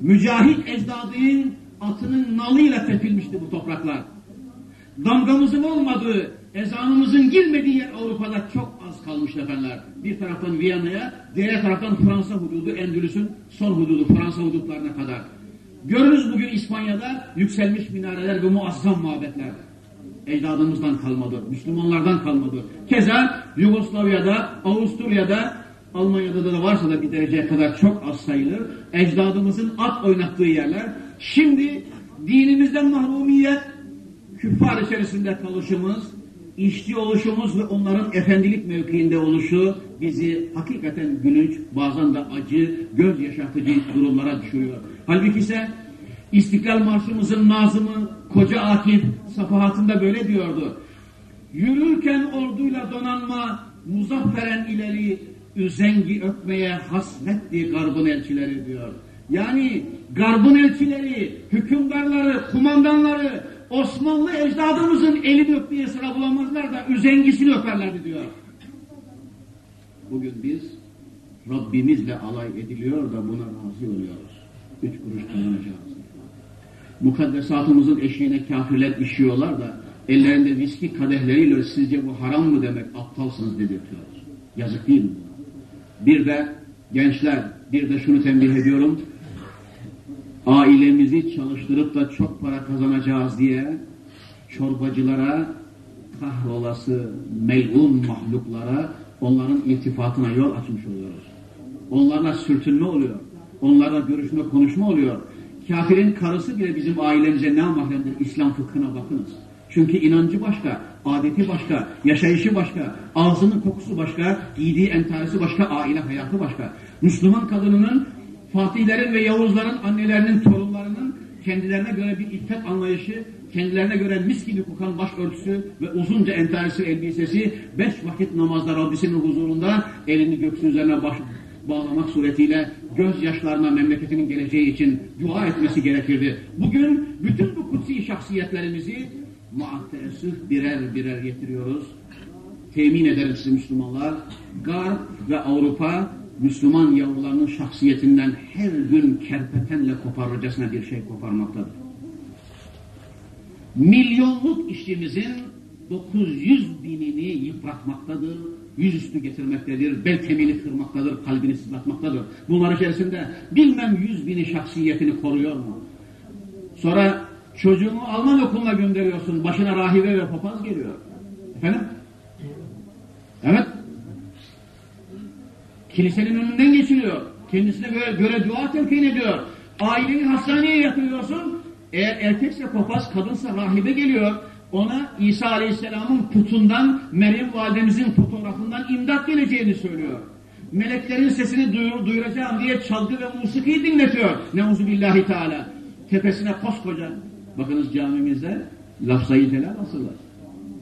Mücahit ecdadının atının nalıyla tepilmişti bu topraklar. Damgamızın olmadığı, ezanımızın girmediği yer Avrupa'da çok az kalmış efendiler. Bir taraftan Viyana'ya, diğer taraftan Fransa hududu, Endülüs'ün son hududu, Fransa hudutlarına kadar. Görürüz bugün İspanya'da yükselmiş minareler ve muazzam mabetler. Ecdadımızdan kalmadı, Müslümanlardan kalmadı. Keza Yugoslavya'da, Avusturya'da, Almanya'da da varsa da bir dereceye kadar çok az sayılır. Ecdadımızın at oynattığı yerler. Şimdi dinimizden mahrumiyet, küffar içerisinde kalışımız, işçi oluşumuz ve onların efendilik mevkiinde oluşu bizi hakikaten gülünç, bazen de acı, göz yaşatıcı durumlara düşürüyor. Halbuki ise İstiklal Marşımızın nazımı Koca Akif safahatında böyle diyordu. Yürürken orduyla donanma muzafferen ileri üzengi öpmeye hasletti garbın elçileri diyor. Yani garbın elçileri, hükümdarları, kumandanları Osmanlı ecdadımızın elini öpmeye sıra bulamazlar da üzengisini öperlerdi diyor. Bugün biz Rabbimizle alay ediliyor da buna razı oluyoruz. Üç kuruş kazanacağız. Mukaddesatımızın eşiğine kafirler işiyorlar da ellerinde viski kadehleriyle sizce bu haram mı demek aptalsınız dedirtiyor. Yazık değil mi? Bir de gençler, bir de şunu tembih ediyorum. Ailemizi çalıştırıp da çok para kazanacağız diye çorbacılara, kahrolası, melun mahluklara onların iltifatına yol açmış oluyoruz. Onlarla sürtünme oluyor. Onlarla görüşme, konuşma oluyor. Kafirin karısı bile bizim ailemize ne mahremdir? İslam fıkhına bakınız. Çünkü inancı başka, adeti başka, yaşayışı başka, ağzının kokusu başka, giydiği entarisi başka, aile hayatı başka. Müslüman kadınının, Fatihlerin ve Yavuzların annelerinin, torunlarının kendilerine göre bir iffet anlayışı, kendilerine göre mis gibi kokan başörtüsü ve uzunca entarisi elbisesi, beş vakit namazda Rabbisinin huzurunda elini göksün üzerine baş, bağlamak suretiyle gözyaşlarına memleketinin geleceği için dua etmesi gerekirdi. Bugün bütün bu kutsi şahsiyetlerimizi muattesif birer birer getiriyoruz. Temin ederim size Müslümanlar. Garp ve Avrupa Müslüman yavrularının şahsiyetinden her gün kerpetenle koparırcasına bir şey koparmaktadır. milyonluk işçimizin 900 binini yıpratmaktadır, yüzüstü getirmektedir, bel kemiğini kırmaktadır, kalbini sızlatmaktadır. Bunlar içerisinde bilmem yüz bini şahsiyetini koruyor mu? Sonra çocuğunu Alman okuluna gönderiyorsun, başına rahibe ve papaz geliyor. Efendim? Evet. Kilisenin önünden geçiliyor. Kendisine göre, göre dua telkin ediyor. Aileyi hastaneye yatırıyorsun. Eğer erkekse papaz, kadınsa rahibe geliyor. Ona İsa Aleyhisselam'ın putundan, Meryem validemizin fotoğrafından imdat geleceğini söylüyor. Meleklerin sesini duyur, duyuracağım diye çalgı ve musikiyi dinletiyor. Neuzubillahi Teala. Tepesine koskoca, bakınız camimizde lafzayı celal asılı.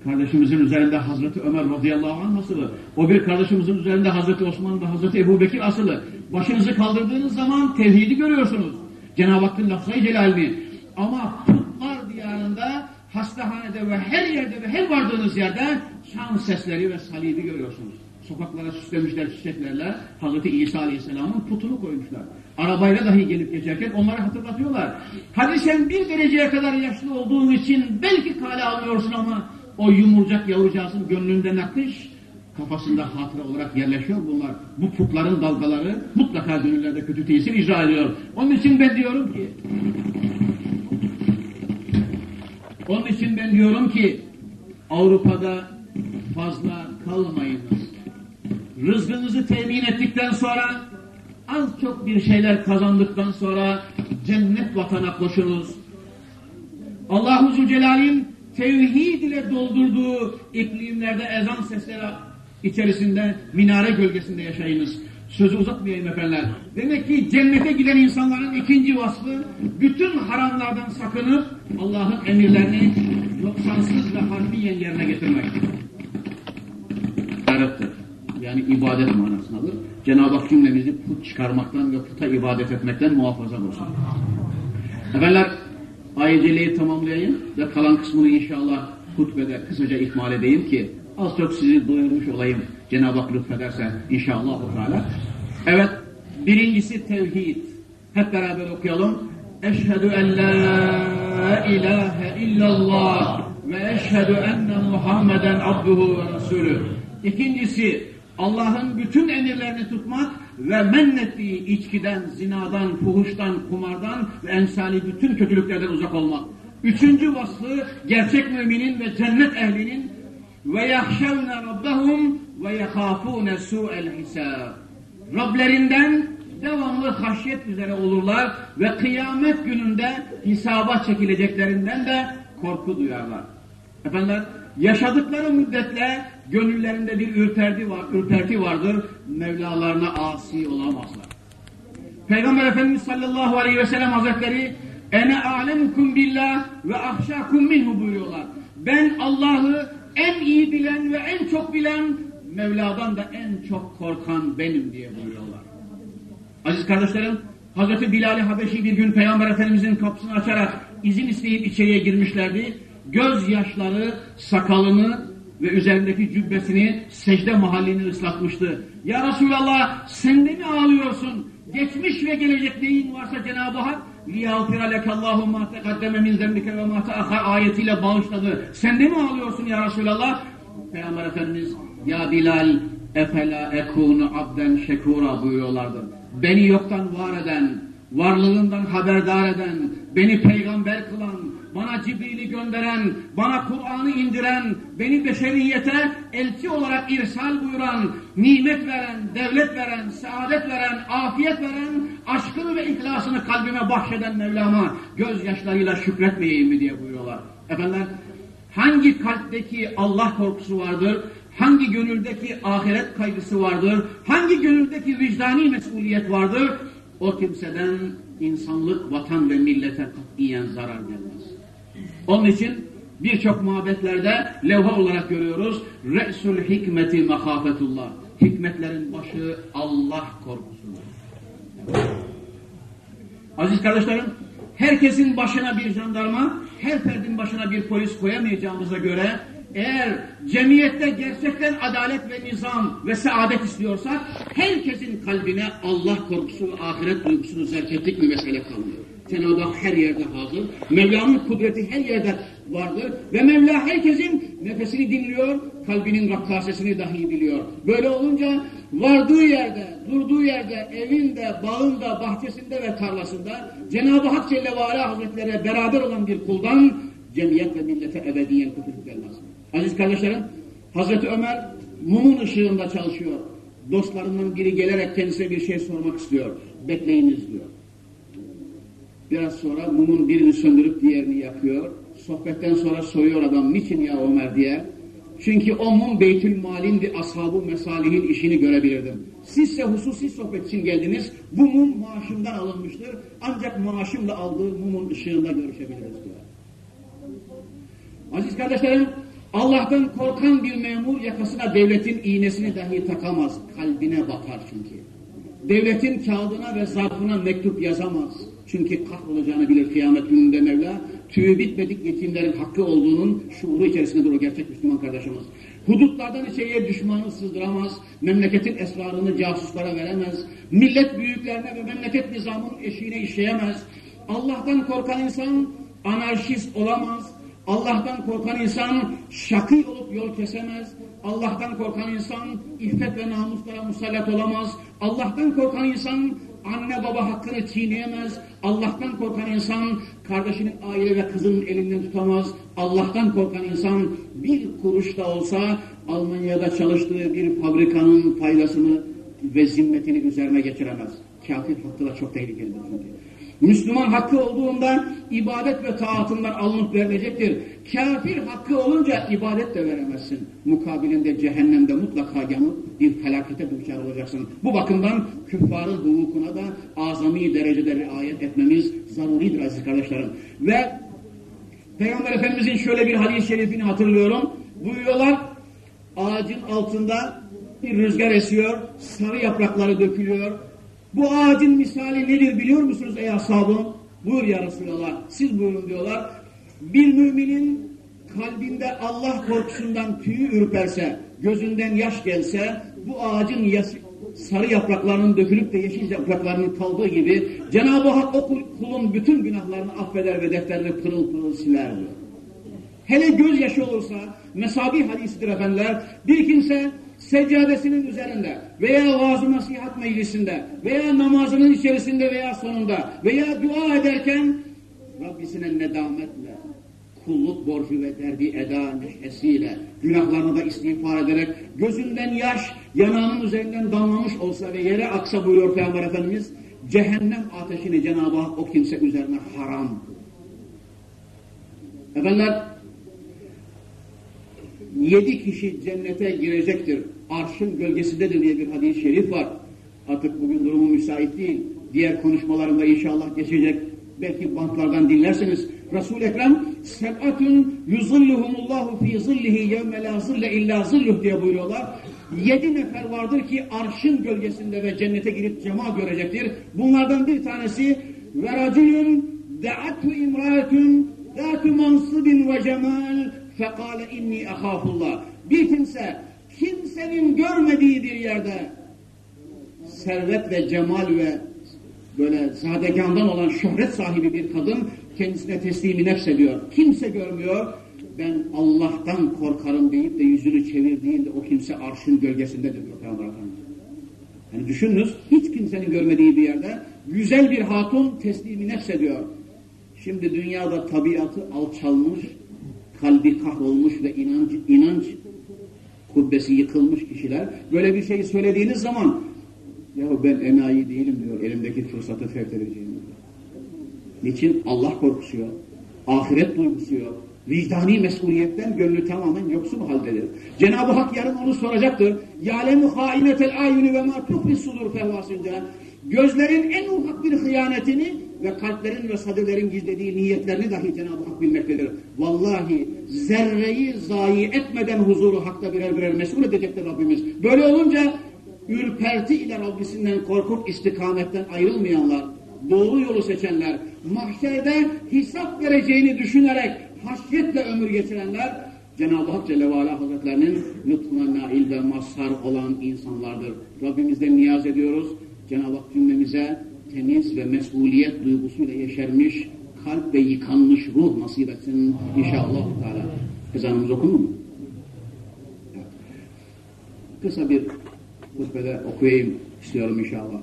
Kardeşimizin üzerinde Hazreti Ömer radıyallahu anh asılı. O bir kardeşimizin üzerinde Hazreti Osman ve Hazreti Ebu Bekir asılı. Başınızı kaldırdığınız zaman tevhidi görüyorsunuz. Cenab-ı Hakk'ın lafzayı celalini. Ama putlar diyarında, hastahanede ve her yerde ve her vardığınız yerde şan sesleri ve salibi görüyorsunuz. Sokaklara süslemişler çiçeklerle Hazreti İsa Aleyhisselam'ın putunu koymuşlar. Arabayla dahi gelip geçerken onları hatırlatıyorlar. Hadi sen bir dereceye kadar yaşlı olduğun için belki kale almıyorsun ama o yumurcak yavrucağızın gönlünde nakış, kafasında hatıra olarak yerleşiyor bunlar. Bu putların dalgaları mutlaka gönüllerde kötü tesir icra ediyor. Onun için ben diyorum ki onun için ben diyorum ki Avrupa'da fazla kalmayınız. Rızkınızı temin ettikten sonra az çok bir şeyler kazandıktan sonra cennet vatana koşunuz. Allahu Zülcelal'in tevhid ile doldurduğu iklimlerde ezan sesleri içerisinde minare gölgesinde yaşayınız. Sözü uzatmayayım efendiler. Demek ki cennete giden insanların ikinci vasfı bütün haramlardan sakınıp Allah'ın emirlerini noksansız ve harfiyen yerine getirmek. İbarettir. Yani ibadet manasını alır. Cenab-ı Hak cümlemizi put çıkarmaktan ve puta ibadet etmekten muhafaza olsun. Efendiler ayeceliği tamamlayayım ve kalan kısmını inşallah hutbede kısaca ihmal edeyim ki az çok sizi duyurmuş olayım Cenab-ı Hak lütfederse inşallah. Evet birincisi tevhid. Hep beraber okuyalım. Eşhedü en la ilahe illallah ve eşhedü enne Muhammeden abduhu ve resulü. İkincisi Allah'ın bütün emirlerini tutmak ve mennettiği içkiden, zinadan, fuhuştan, kumardan ve ensali bütün kötülüklerden uzak olmak. Üçüncü vasfı gerçek müminin ve cennet ehlinin ve yahşevne rabbahum ve yehafune su'el hisab. Rablerinden devamlı haşyet üzere olurlar ve kıyamet gününde hesaba çekileceklerinden de korku duyarlar. Efendiler, yaşadıkları müddetle gönüllerinde bir ürperti, var, ürperti vardır. Mevlalarına asi olamazlar. Peygamber Efendimiz sallallahu aleyhi ve sellem hazretleri ene alemukum billah ve ahşakum minhu buyuruyorlar. Ben Allah'ı en iyi bilen ve en çok bilen Mevla'dan da en çok korkan benim diye buyuruyorlar. Aziz kardeşlerim, Hazreti Bilal-i Habeşi bir gün Peygamber Efendimizin kapısını açarak izin isteyip içeriye girmişlerdi. Göz yaşları sakalını ve üzerindeki cübbesini secde mahallini ıslatmıştı. Ya Resulallah sen de mi ağlıyorsun? Geçmiş ve gelecek neyin varsa Cenab-ı Hak لِيَغْفِرَ لَكَ اللّٰهُ مَا تَقَدَّمَ مِنْ ذَنْبِكَ وَمَا تَأَخَرْ ayetiyle bağışladı. Sen de mi ağlıyorsun ya Resulallah? Peygamber Efendimiz ya Bilal efela ekunu abden şekura buyuruyorlardı. Beni yoktan var eden, varlığından haberdar eden, beni peygamber kılan, bana Cibril'i gönderen, bana Kur'an'ı indiren, beni beşeriyete elçi olarak irsal buyuran, nimet veren, devlet veren, saadet veren, afiyet veren, aşkını ve ihlasını kalbime bahşeden Mevlam'a gözyaşlarıyla şükretmeyeyim mi diye buyuruyorlar. Efendim, hangi kalpteki Allah korkusu vardır, hangi gönüldeki ahiret kaygısı vardır, hangi gönüldeki vicdani mesuliyet vardır, o kimseden insanlık, vatan ve millete katiyen zarar gelmez. Onun için birçok muhabbetlerde levha olarak görüyoruz. Re'sul hikmeti mehafetullah. Hikmetlerin başı Allah korkusudur. Aziz kardeşlerim, herkesin başına bir jandarma, her ferdin başına bir polis koyamayacağımıza göre eğer cemiyette gerçekten adalet ve nizam ve saadet istiyorsak herkesin kalbine Allah korkusu ve ahiret duygusunu zerk ettik bir mesele kalmıyor. Cenab-ı Hak her yerde hazır. Mevla'nın kudreti her yerde vardır. Ve Mevla herkesin nefesini dinliyor, kalbinin rakkasesini dahi biliyor. Böyle olunca vardığı yerde, durduğu yerde, evinde, bağında, bahçesinde ve tarlasında Cenab-ı Hak Celle ve Ala Hazretleri'ne beraber olan bir kuldan cemiyet ve millete ebediyen kurtuluş gelmez. Aziz kardeşlerim, Hazreti Ömer mumun ışığında çalışıyor. Dostlarından biri gelerek kendisine bir şey sormak istiyor. Bekleyiniz diyor. Biraz sonra mumun birini söndürüp diğerini yakıyor. Sohbetten sonra soruyor adam niçin ya Ömer diye. Çünkü o mum Beytül Mal'indi ashabı mesalihin işini görebilirdim. Sizse hususi sohbet için geldiniz. Bu mum maaşımdan alınmıştır. Ancak maaşımla aldığı mumun ışığında görüşebiliriz diyor. Aziz kardeşlerim Allah'tan korkan bir memur yakasına devletin iğnesini dahi takamaz. Kalbine batar çünkü. Devletin kağıdına ve zarfına mektup yazamaz. Çünkü kahrolacağını bilir kıyamet gününde Mevla. Tüyü bitmedik yetimlerin hakkı olduğunun şuuru içerisindedir o gerçek Müslüman kardeşimiz. Hudutlardan içeriye düşmanı sızdıramaz. Memleketin esrarını casuslara veremez. Millet büyüklerine ve memleket nizamının eşiğine işleyemez. Allah'tan korkan insan anarşist olamaz Allah'tan korkan insan şakı olup yol kesemez. Allah'tan korkan insan iffet ve namuslara musallat olamaz. Allah'tan korkan insan anne baba hakkını çiğneyemez. Allah'tan korkan insan kardeşinin aile ve kızının elinden tutamaz. Allah'tan korkan insan bir kuruş da olsa Almanya'da çalıştığı bir fabrikanın faydasını ve zimmetini üzerine geçiremez. Kafir hakkı da çok tehlikelidir. Müslüman hakkı olduğunda ibadet ve taatından alınıp verilecektir. Kafir hakkı olunca ibadet de veremezsin. Mukabilinde cehennemde mutlaka yanıp bir felakete düşer olacaksın. Bu bakımdan küffarın hukukuna da azami derecede riayet etmemiz zaruridir aziz kardeşlerim. Ve Peygamber Efendimizin şöyle bir hadis-i şerifini hatırlıyorum. Buyuruyorlar ağacın altında bir rüzgar esiyor, sarı yaprakları dökülüyor, bu ağacın misali nedir biliyor musunuz ey ashabım? Buyur ya Resulallah. Siz buyurun diyorlar. Bir müminin kalbinde Allah korkusundan tüyü ürperse, gözünden yaş gelse, bu ağacın sarı yapraklarının dökülüp de yeşil yapraklarının kaldığı gibi Cenab-ı Hak o kulun bütün günahlarını affeder ve defterini pırıl pırıl siler diyor. Hele gözyaşı olursa, mesabi hadisidir efendiler, bir kimse seccadesinin üzerinde veya vaaz nasihat meclisinde veya namazının içerisinde veya sonunda veya dua ederken Rabbisine nedametle kulluk borcu ve derdi eda neşesiyle günahlarını da istiğfar ederek gözünden yaş yanağının üzerinden damlamış olsa ve yere aksa buyuruyor Peygamber Efendimiz cehennem ateşini Cenab-ı Hak o kimse üzerine haram. Efendiler yedi kişi cennete girecektir. Arşın gölgesindedir diye bir hadis-i şerif var. Artık bugün durumu müsait değil. Diğer konuşmalarımda inşallah geçecek. Belki bantlardan dinlerseniz. Resul-i Ekrem seb'atun yuzilluhumullahu fi zillihi yevme la zille illa zilluh diye buyuruyorlar. Yedi nefer vardır ki arşın gölgesinde ve cennete girip cema görecektir. Bunlardan bir tanesi ve racülün de'attu imraetun zâtu mansibin ve cemal fekale inni ahafullah. Bir kimse kimsenin görmediği bir yerde servet ve cemal ve böyle zadegandan olan şöhret sahibi bir kadın kendisine teslimi nefs ediyor. Kimse görmüyor. Ben Allah'tan korkarım deyip de yüzünü çevirdiğinde o kimse arşın gölgesindedir. Yani düşününüz hiç kimsenin görmediği bir yerde güzel bir hatun teslimi nefs ediyor. Şimdi dünyada tabiatı alçalmış, kalbi kahrolmuş ve inanç, inanç kubbesi yıkılmış kişiler böyle bir şey söylediğiniz zaman ya ben enayi değilim diyor elimdeki fırsatı fevt edeceğim. Niçin? Allah korkusu yok. Ahiret duygusu yok. Vicdani mesuliyetten gönlü tamamen yoksun haldedir. Cenab-ı Hak yarın onu soracaktır. يَعْلَمُ خَائِنَةَ الْاَيُّنِ وَمَا تُخْفِ الصُّدُرُ fevvasınca gözlerin en ufak bir hıyanetini ve kalplerin ve sadelerin gizlediği niyetlerini dahi Cenab-ı Hak bilmektedir. Vallahi zerreyi zayi etmeden huzuru hakta birer birer mesul edecektir Rabbimiz. Böyle olunca ürperti ile Rabbisinden korkup istikametten ayrılmayanlar, doğru yolu seçenler, mahşerde hesap vereceğini düşünerek haşyetle ömür geçirenler, Cenab-ı Hak Celle ve Hazretlerinin lütfuna nail ve mazhar olan insanlardır. Rabbimizden niyaz ediyoruz. Cenab-ı Hak cümlemize temiz ve mesuliyet duygusuyla yeşermiş kalp ve yıkanmış ruh nasip etsin inşallah. Teala. Ezanımız okunur mu? Kısa bir hutbede okuyayım istiyorum inşallah.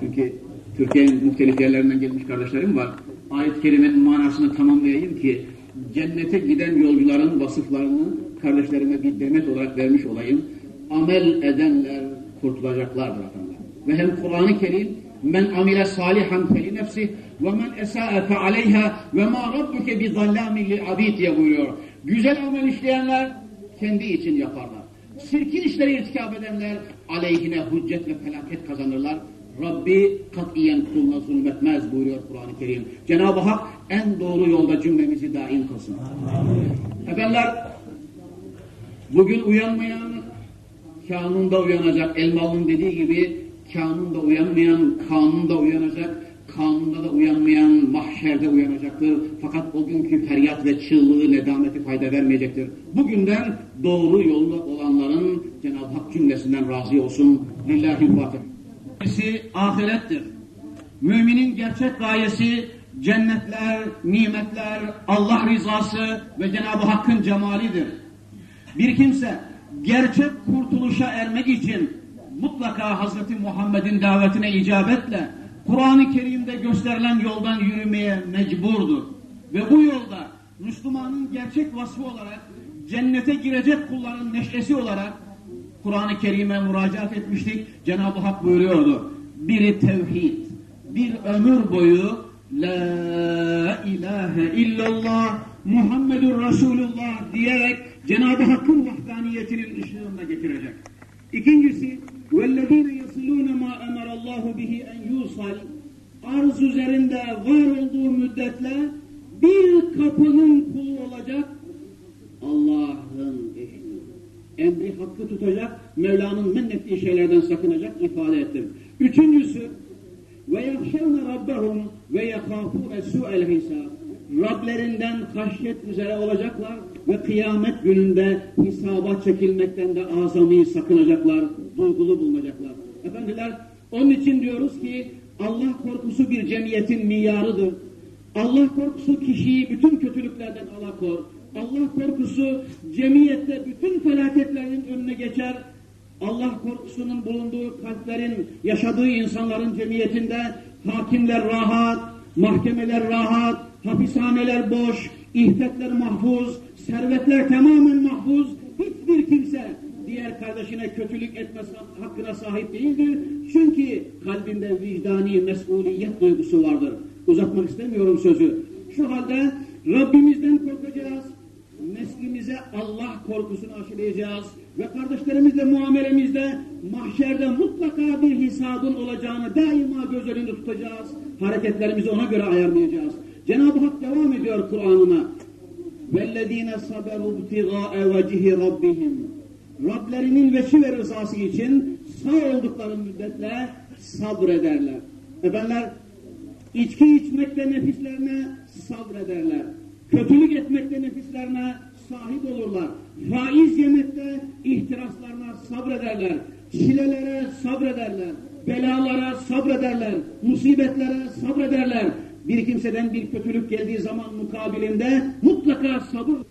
Çünkü Türkiye'nin muhtelif yerlerinden gelmiş kardeşlerim var. Ayet-i Kerime'nin manasını tamamlayayım ki cennete giden yolcuların vasıflarını kardeşlerime bir demet olarak vermiş olayım. Amel edenler kurtulacaklardır efendim. Ve hem Kur'an-ı Kerim men amile salihan feli nefsi ve men esa'e fe aleyha ve ma rabbuke bi zallamin lil abid diye buyuruyor. Güzel amel işleyenler kendi için yaparlar. Sirkin işleri irtikap edenler aleyhine hüccet ve felaket kazanırlar. Rabbi katiyen kuluna zulmetmez buyuruyor Kur'an-ı Kerim. Cenab-ı Hak en doğru yolda cümlemizi daim kılsın. Efendiler, bugün uyanmayan kanunda uyanacak. Elmalı'nın dediği gibi kanunda uyanmayan kanunda uyanacak. Kanunda da uyanmayan mahşerde uyanacaktır. Fakat o günkü feryat ve çığlığı nedameti fayda vermeyecektir. Bugünden doğru yolda olanların Cenab-ı Hak cümlesinden razı olsun. Lillahi. Gayesi ahirettir. Müminin gerçek gayesi cennetler, nimetler, Allah rızası ve Cenab-ı Hakk'ın cemalidir. Bir kimse gerçek kurtuluşa ermek için mutlaka Hazreti Muhammed'in davetine icabetle Kur'an-ı Kerim'de gösterilen yoldan yürümeye mecburdur. Ve bu yolda Müslümanın gerçek vasfı olarak cennete girecek kulların neşesi olarak Kur'an-ı Kerim'e müracaat etmiştik. Cenab-ı Hak buyuruyordu. Biri tevhid, bir ömür boyu La ilahe illallah Muhammedur Resulullah diyerek Cenab-ı Hakk'ın vahdaniyetinin ışığında getirecek. İkincisi وَالَّذ۪ينَ يَصِلُونَ مَا اَمَرَ اللّٰهُ بِهِ اَنْ يُوصَلْ Arz üzerinde var olduğu müddetle bir kapının kulu olacak Allah'ın ehli. Emri hakkı tutacak, Mevla'nın mennettiği şeylerden sakınacak ifade ettim. Üçüncüsü ve yahşevne rabbahum ve yekâfûne su'el hisâb. Rablerinden haşyet üzere olacaklar ve kıyamet gününde hesaba çekilmekten de azami sakınacaklar, duygulu bulunacaklar. Efendiler, onun için diyoruz ki Allah korkusu bir cemiyetin miyarıdır. Allah korkusu kişiyi bütün kötülüklerden alakor. Allah korkusu cemiyette bütün felaketlerin önüne geçer. Allah korkusunun bulunduğu kalplerin, yaşadığı insanların cemiyetinde hakimler rahat, mahkemeler rahat, hapishaneler boş, iffetler mahfuz, servetler tamamen mahfuz. Hiçbir kimse diğer kardeşine kötülük etme hakkına sahip değildir. Çünkü kalbinde vicdani mesuliyet duygusu vardır. Uzatmak istemiyorum sözü. Şu halde Rabbimizden korkacağız. Neslimize Allah korkusunu aşılayacağız. Ve kardeşlerimizle muamelemizde mahşerde mutlaka bir hesabın olacağını daima göz önünde tutacağız. Hareketlerimizi ona göre ayarlayacağız. Cenab-ı Hak devam ediyor Kur'an'ına. وَالَّذ۪ينَ صَبَرُوا ابْتِغَاءَ وَجِهِ رَبِّهِمْ Rablerinin veçi ve rızası için sağ oldukları müddetle sabrederler. Efendiler, içki içmekte nefislerine sabrederler. Kötülük etmekte nefislerine sahip olurlar. Faiz yemekte ihtiraslarına sabrederler. Çilelere sabrederler. Belalara sabrederler. Musibetlere sabrederler. Bir kimseden bir kötülük geldiği zaman mukabilinde mutlaka sabır